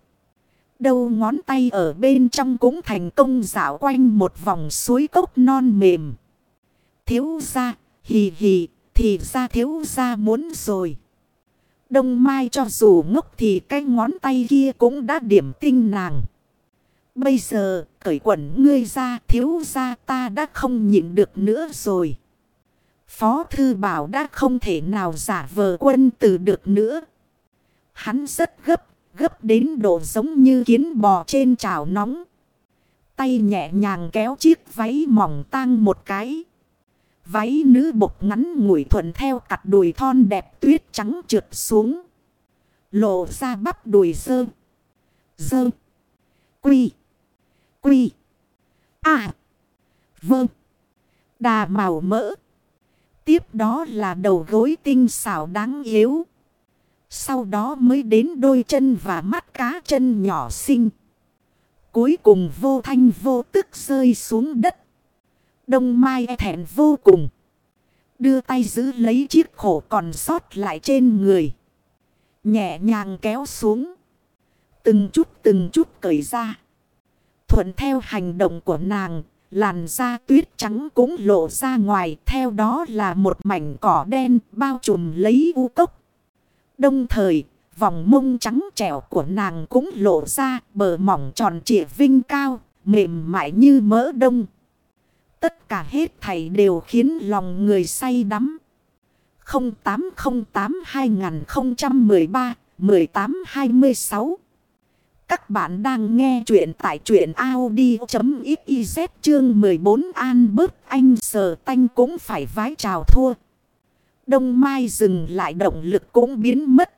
Đầu ngón tay ở bên trong cũng thành công dạo quanh một vòng suối cốc non mềm. Thiếu ra, hì hì, thì ra thiếu ra muốn rồi. Đông Mai cho dù ngốc thì cái ngón tay kia cũng đã điểm tinh nàng. Bây giờ, cởi quần ngươi ra, thiếu ra ta đã không nhịn được nữa rồi. Phó Thư Bảo đã không thể nào giả vờ quân từ được nữa. Hắn rất gấp, gấp đến độ giống như kiến bò trên chảo nóng. Tay nhẹ nhàng kéo chiếc váy mỏng tang một cái. Váy nữ bộc ngắn ngủi thuận theo cặt đùi thon đẹp tuyết trắng trượt xuống. Lộ ra bắp đùi dơ. Dơ. Quy. Quy. À. Vâng. Đà màu mỡ. Tiếp đó là đầu gối tinh xảo đáng yếu. Sau đó mới đến đôi chân và mắt cá chân nhỏ xinh. Cuối cùng vô thanh vô tức rơi xuống đất. Đông Mai e thẹn vô cùng. Đưa tay giữ lấy chiếc khổ còn sót lại trên người. Nhẹ nhàng kéo xuống. Từng chút từng chút cởi ra. Thuận theo hành động của nàng, làn da tuyết trắng cũng lộ ra ngoài. Theo đó là một mảnh cỏ đen bao trùm lấy u cốc. Đồng thời, vòng mông trắng trẻo của nàng cũng lộ ra bờ mỏng tròn trịa vinh cao, mềm mại như mỡ đông. Tất cả hết thảy đều khiến lòng người say đắm. 0808-2013-1826 Các bạn đang nghe chuyện tại truyện Audi.xyz chương 14 An bớt, anh sờ tanh cũng phải vái chào thua. Đông Mai dừng lại, động lực cũng biến mất.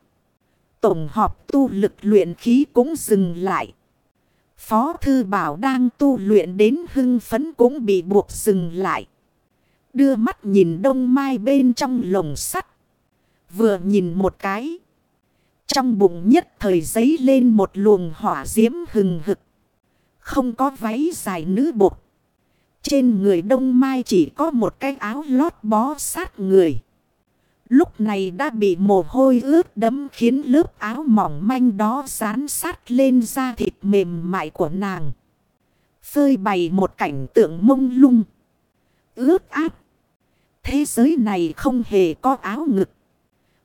Tổng họp tu lực luyện khí cũng dừng lại. Phó Thư Bảo đang tu luyện đến hưng phấn cũng bị buộc dừng lại. Đưa mắt nhìn đông mai bên trong lồng sắt. Vừa nhìn một cái. Trong bụng nhất thời giấy lên một luồng hỏa diễm hừng hực. Không có váy dài nữ bột. Trên người đông mai chỉ có một cái áo lót bó sát người. Lúc này đã bị mồ hôi ướt đẫm khiến lớp áo mỏng manh đó dán sát lên da thịt mềm mại của nàng. Phơi bày một cảnh tượng mông lung. Ướt áp. Thế giới này không hề có áo ngực.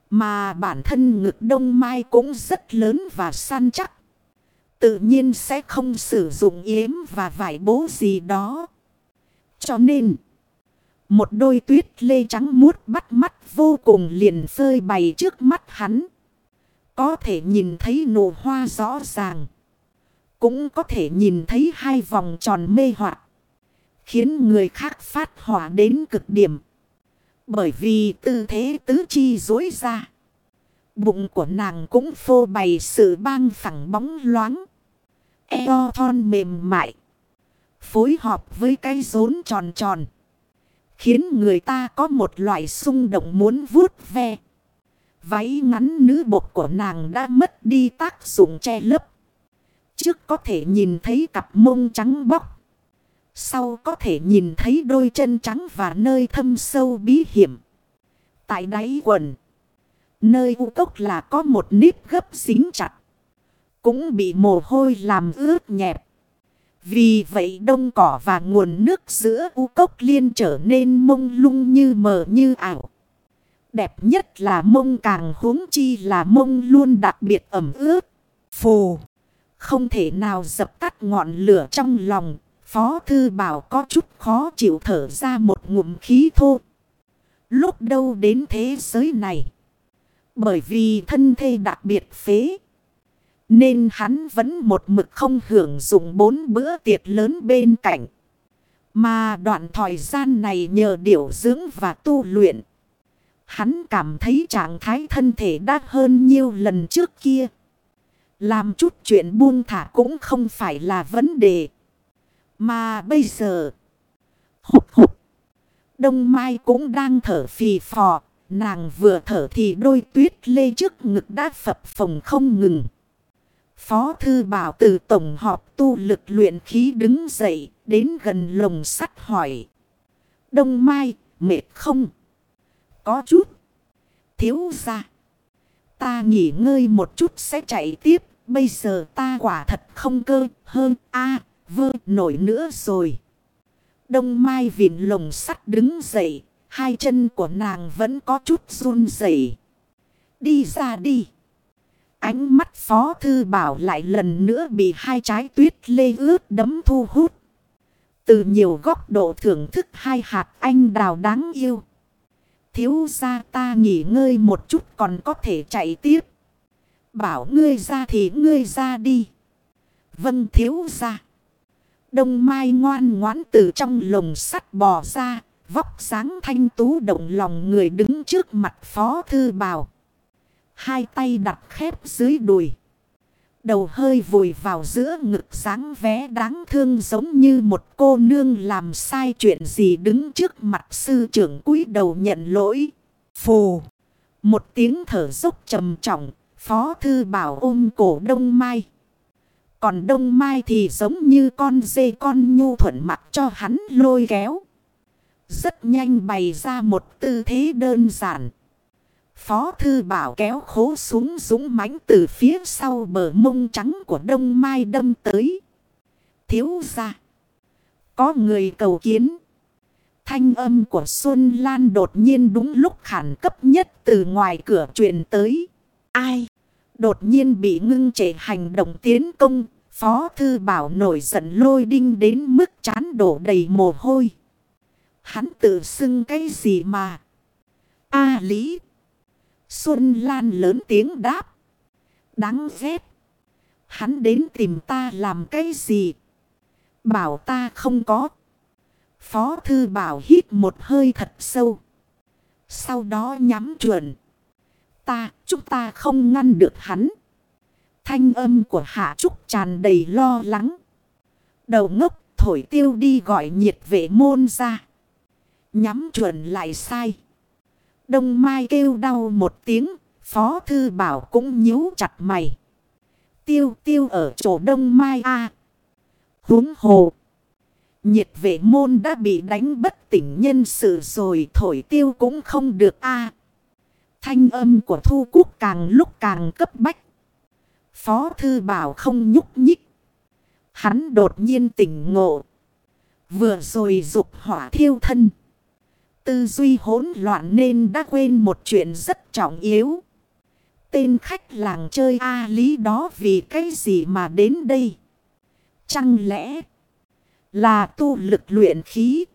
Mà bản thân ngực đông mai cũng rất lớn và săn chắc. Tự nhiên sẽ không sử dụng yếm và vải bố gì đó. Cho nên... Một đôi tuyết lê trắng muốt bắt mắt vô cùng liền phơi bày trước mắt hắn. Có thể nhìn thấy nụ hoa rõ ràng. Cũng có thể nhìn thấy hai vòng tròn mê hoặc Khiến người khác phát hỏa đến cực điểm. Bởi vì tư thế tứ chi dối ra. Bụng của nàng cũng phô bày sự băng phẳng bóng loáng. Eo thon mềm mại. Phối hợp với cái rốn tròn tròn. Khiến người ta có một loại xung động muốn vuốt ve. Váy ngắn nữ bột của nàng đã mất đi tác dụng che lấp. Trước có thể nhìn thấy cặp mông trắng bóc. Sau có thể nhìn thấy đôi chân trắng và nơi thâm sâu bí hiểm. Tại đáy quần. Nơi u cốc là có một nếp gấp dính chặt. Cũng bị mồ hôi làm ướt nhẹp. Vì vậy đông cỏ và nguồn nước giữa u cốc liên trở nên mông lung như mờ như ảo. Đẹp nhất là mông càng huống chi là mông luôn đặc biệt ẩm ướt. Phù. Không thể nào dập tắt ngọn lửa trong lòng. Phó thư bảo có chút khó chịu thở ra một ngụm khí thô. Lúc đâu đến thế giới này. Bởi vì thân thê đặc biệt phế. Nên hắn vẫn một mực không hưởng dụng bốn bữa tiệc lớn bên cạnh. Mà đoạn thời gian này nhờ điều dưỡng và tu luyện. Hắn cảm thấy trạng thái thân thể đắt hơn nhiều lần trước kia. Làm chút chuyện buông thả cũng không phải là vấn đề. Mà bây giờ... Hụt hụt. Đông Mai cũng đang thở phì phò. Nàng vừa thở thì đôi tuyết lê trước ngực đã phập phồng không ngừng. Phó Thư Bảo từ tổng họp tu lực luyện khí đứng dậy, đến gần lồng sắt hỏi. Đông Mai, mệt không? Có chút. Thiếu ra. Ta nghỉ ngơi một chút sẽ chạy tiếp. Bây giờ ta quả thật không cơ hơn a vơ nổi nữa rồi. Đông Mai vịn lồng sắt đứng dậy. Hai chân của nàng vẫn có chút run rẩy. Đi ra đi. Ánh mắt phó thư bảo lại lần nữa bị hai trái tuyết lê ướt đấm thu hút. Từ nhiều góc độ thưởng thức hai hạt anh đào đáng yêu. Thiếu ra ta nghỉ ngơi một chút còn có thể chạy tiếp. Bảo ngươi ra thì ngươi ra đi. Vâng thiếu ra. Đông Mai ngoan ngoãn từ trong lồng sắt bò ra. Vóc sáng thanh tú động lòng người đứng trước mặt phó thư bảo. Hai tay đặt khép dưới đùi. Đầu hơi vùi vào giữa ngực sáng vé đáng thương giống như một cô nương làm sai chuyện gì đứng trước mặt sư trưởng cúi đầu nhận lỗi. Phù. Một tiếng thở dốc trầm trọng, phó thư bảo ôm cổ đông mai. Còn đông mai thì giống như con dê con nhu thuận mặt cho hắn lôi kéo. Rất nhanh bày ra một tư thế đơn giản. Phó thư bảo kéo khố xuống dũng mãnh từ phía sau bờ mông trắng của đông mai đâm tới. Thiếu ra. Có người cầu kiến. Thanh âm của Xuân Lan đột nhiên đúng lúc khẩn cấp nhất từ ngoài cửa truyền tới. Ai? Đột nhiên bị ngưng trệ hành động tiến công. Phó thư bảo nổi giận lôi đinh đến mức chán đổ đầy mồ hôi. Hắn tự xưng cái gì mà? A lý. Xuân Lan lớn tiếng đáp. Đáng ghét. Hắn đến tìm ta làm cái gì? Bảo ta không có. Phó thư bảo hít một hơi thật sâu. Sau đó nhắm chuẩn. Ta, chúng ta không ngăn được hắn. Thanh âm của Hạ Trúc tràn đầy lo lắng. Đầu ngốc thổi tiêu đi gọi nhiệt vệ môn ra. Nhắm chuẩn lại sai. Đông Mai kêu đau một tiếng, Phó Thư Bảo cũng nhíu chặt mày. Tiêu tiêu ở chỗ Đông Mai A. À. Húng hồ. Nhiệt vệ môn đã bị đánh bất tỉnh nhân sự rồi thổi tiêu cũng không được a Thanh âm của Thu Cúc càng lúc càng cấp bách. Phó Thư Bảo không nhúc nhích. Hắn đột nhiên tỉnh ngộ. Vừa rồi dục hỏa thiêu thân tư duy hỗn loạn nên đã quên một chuyện rất trọng yếu. Tên khách làng chơi A lý đó vì cái gì mà đến đây? Chẳng lẽ là tu lực luyện khí?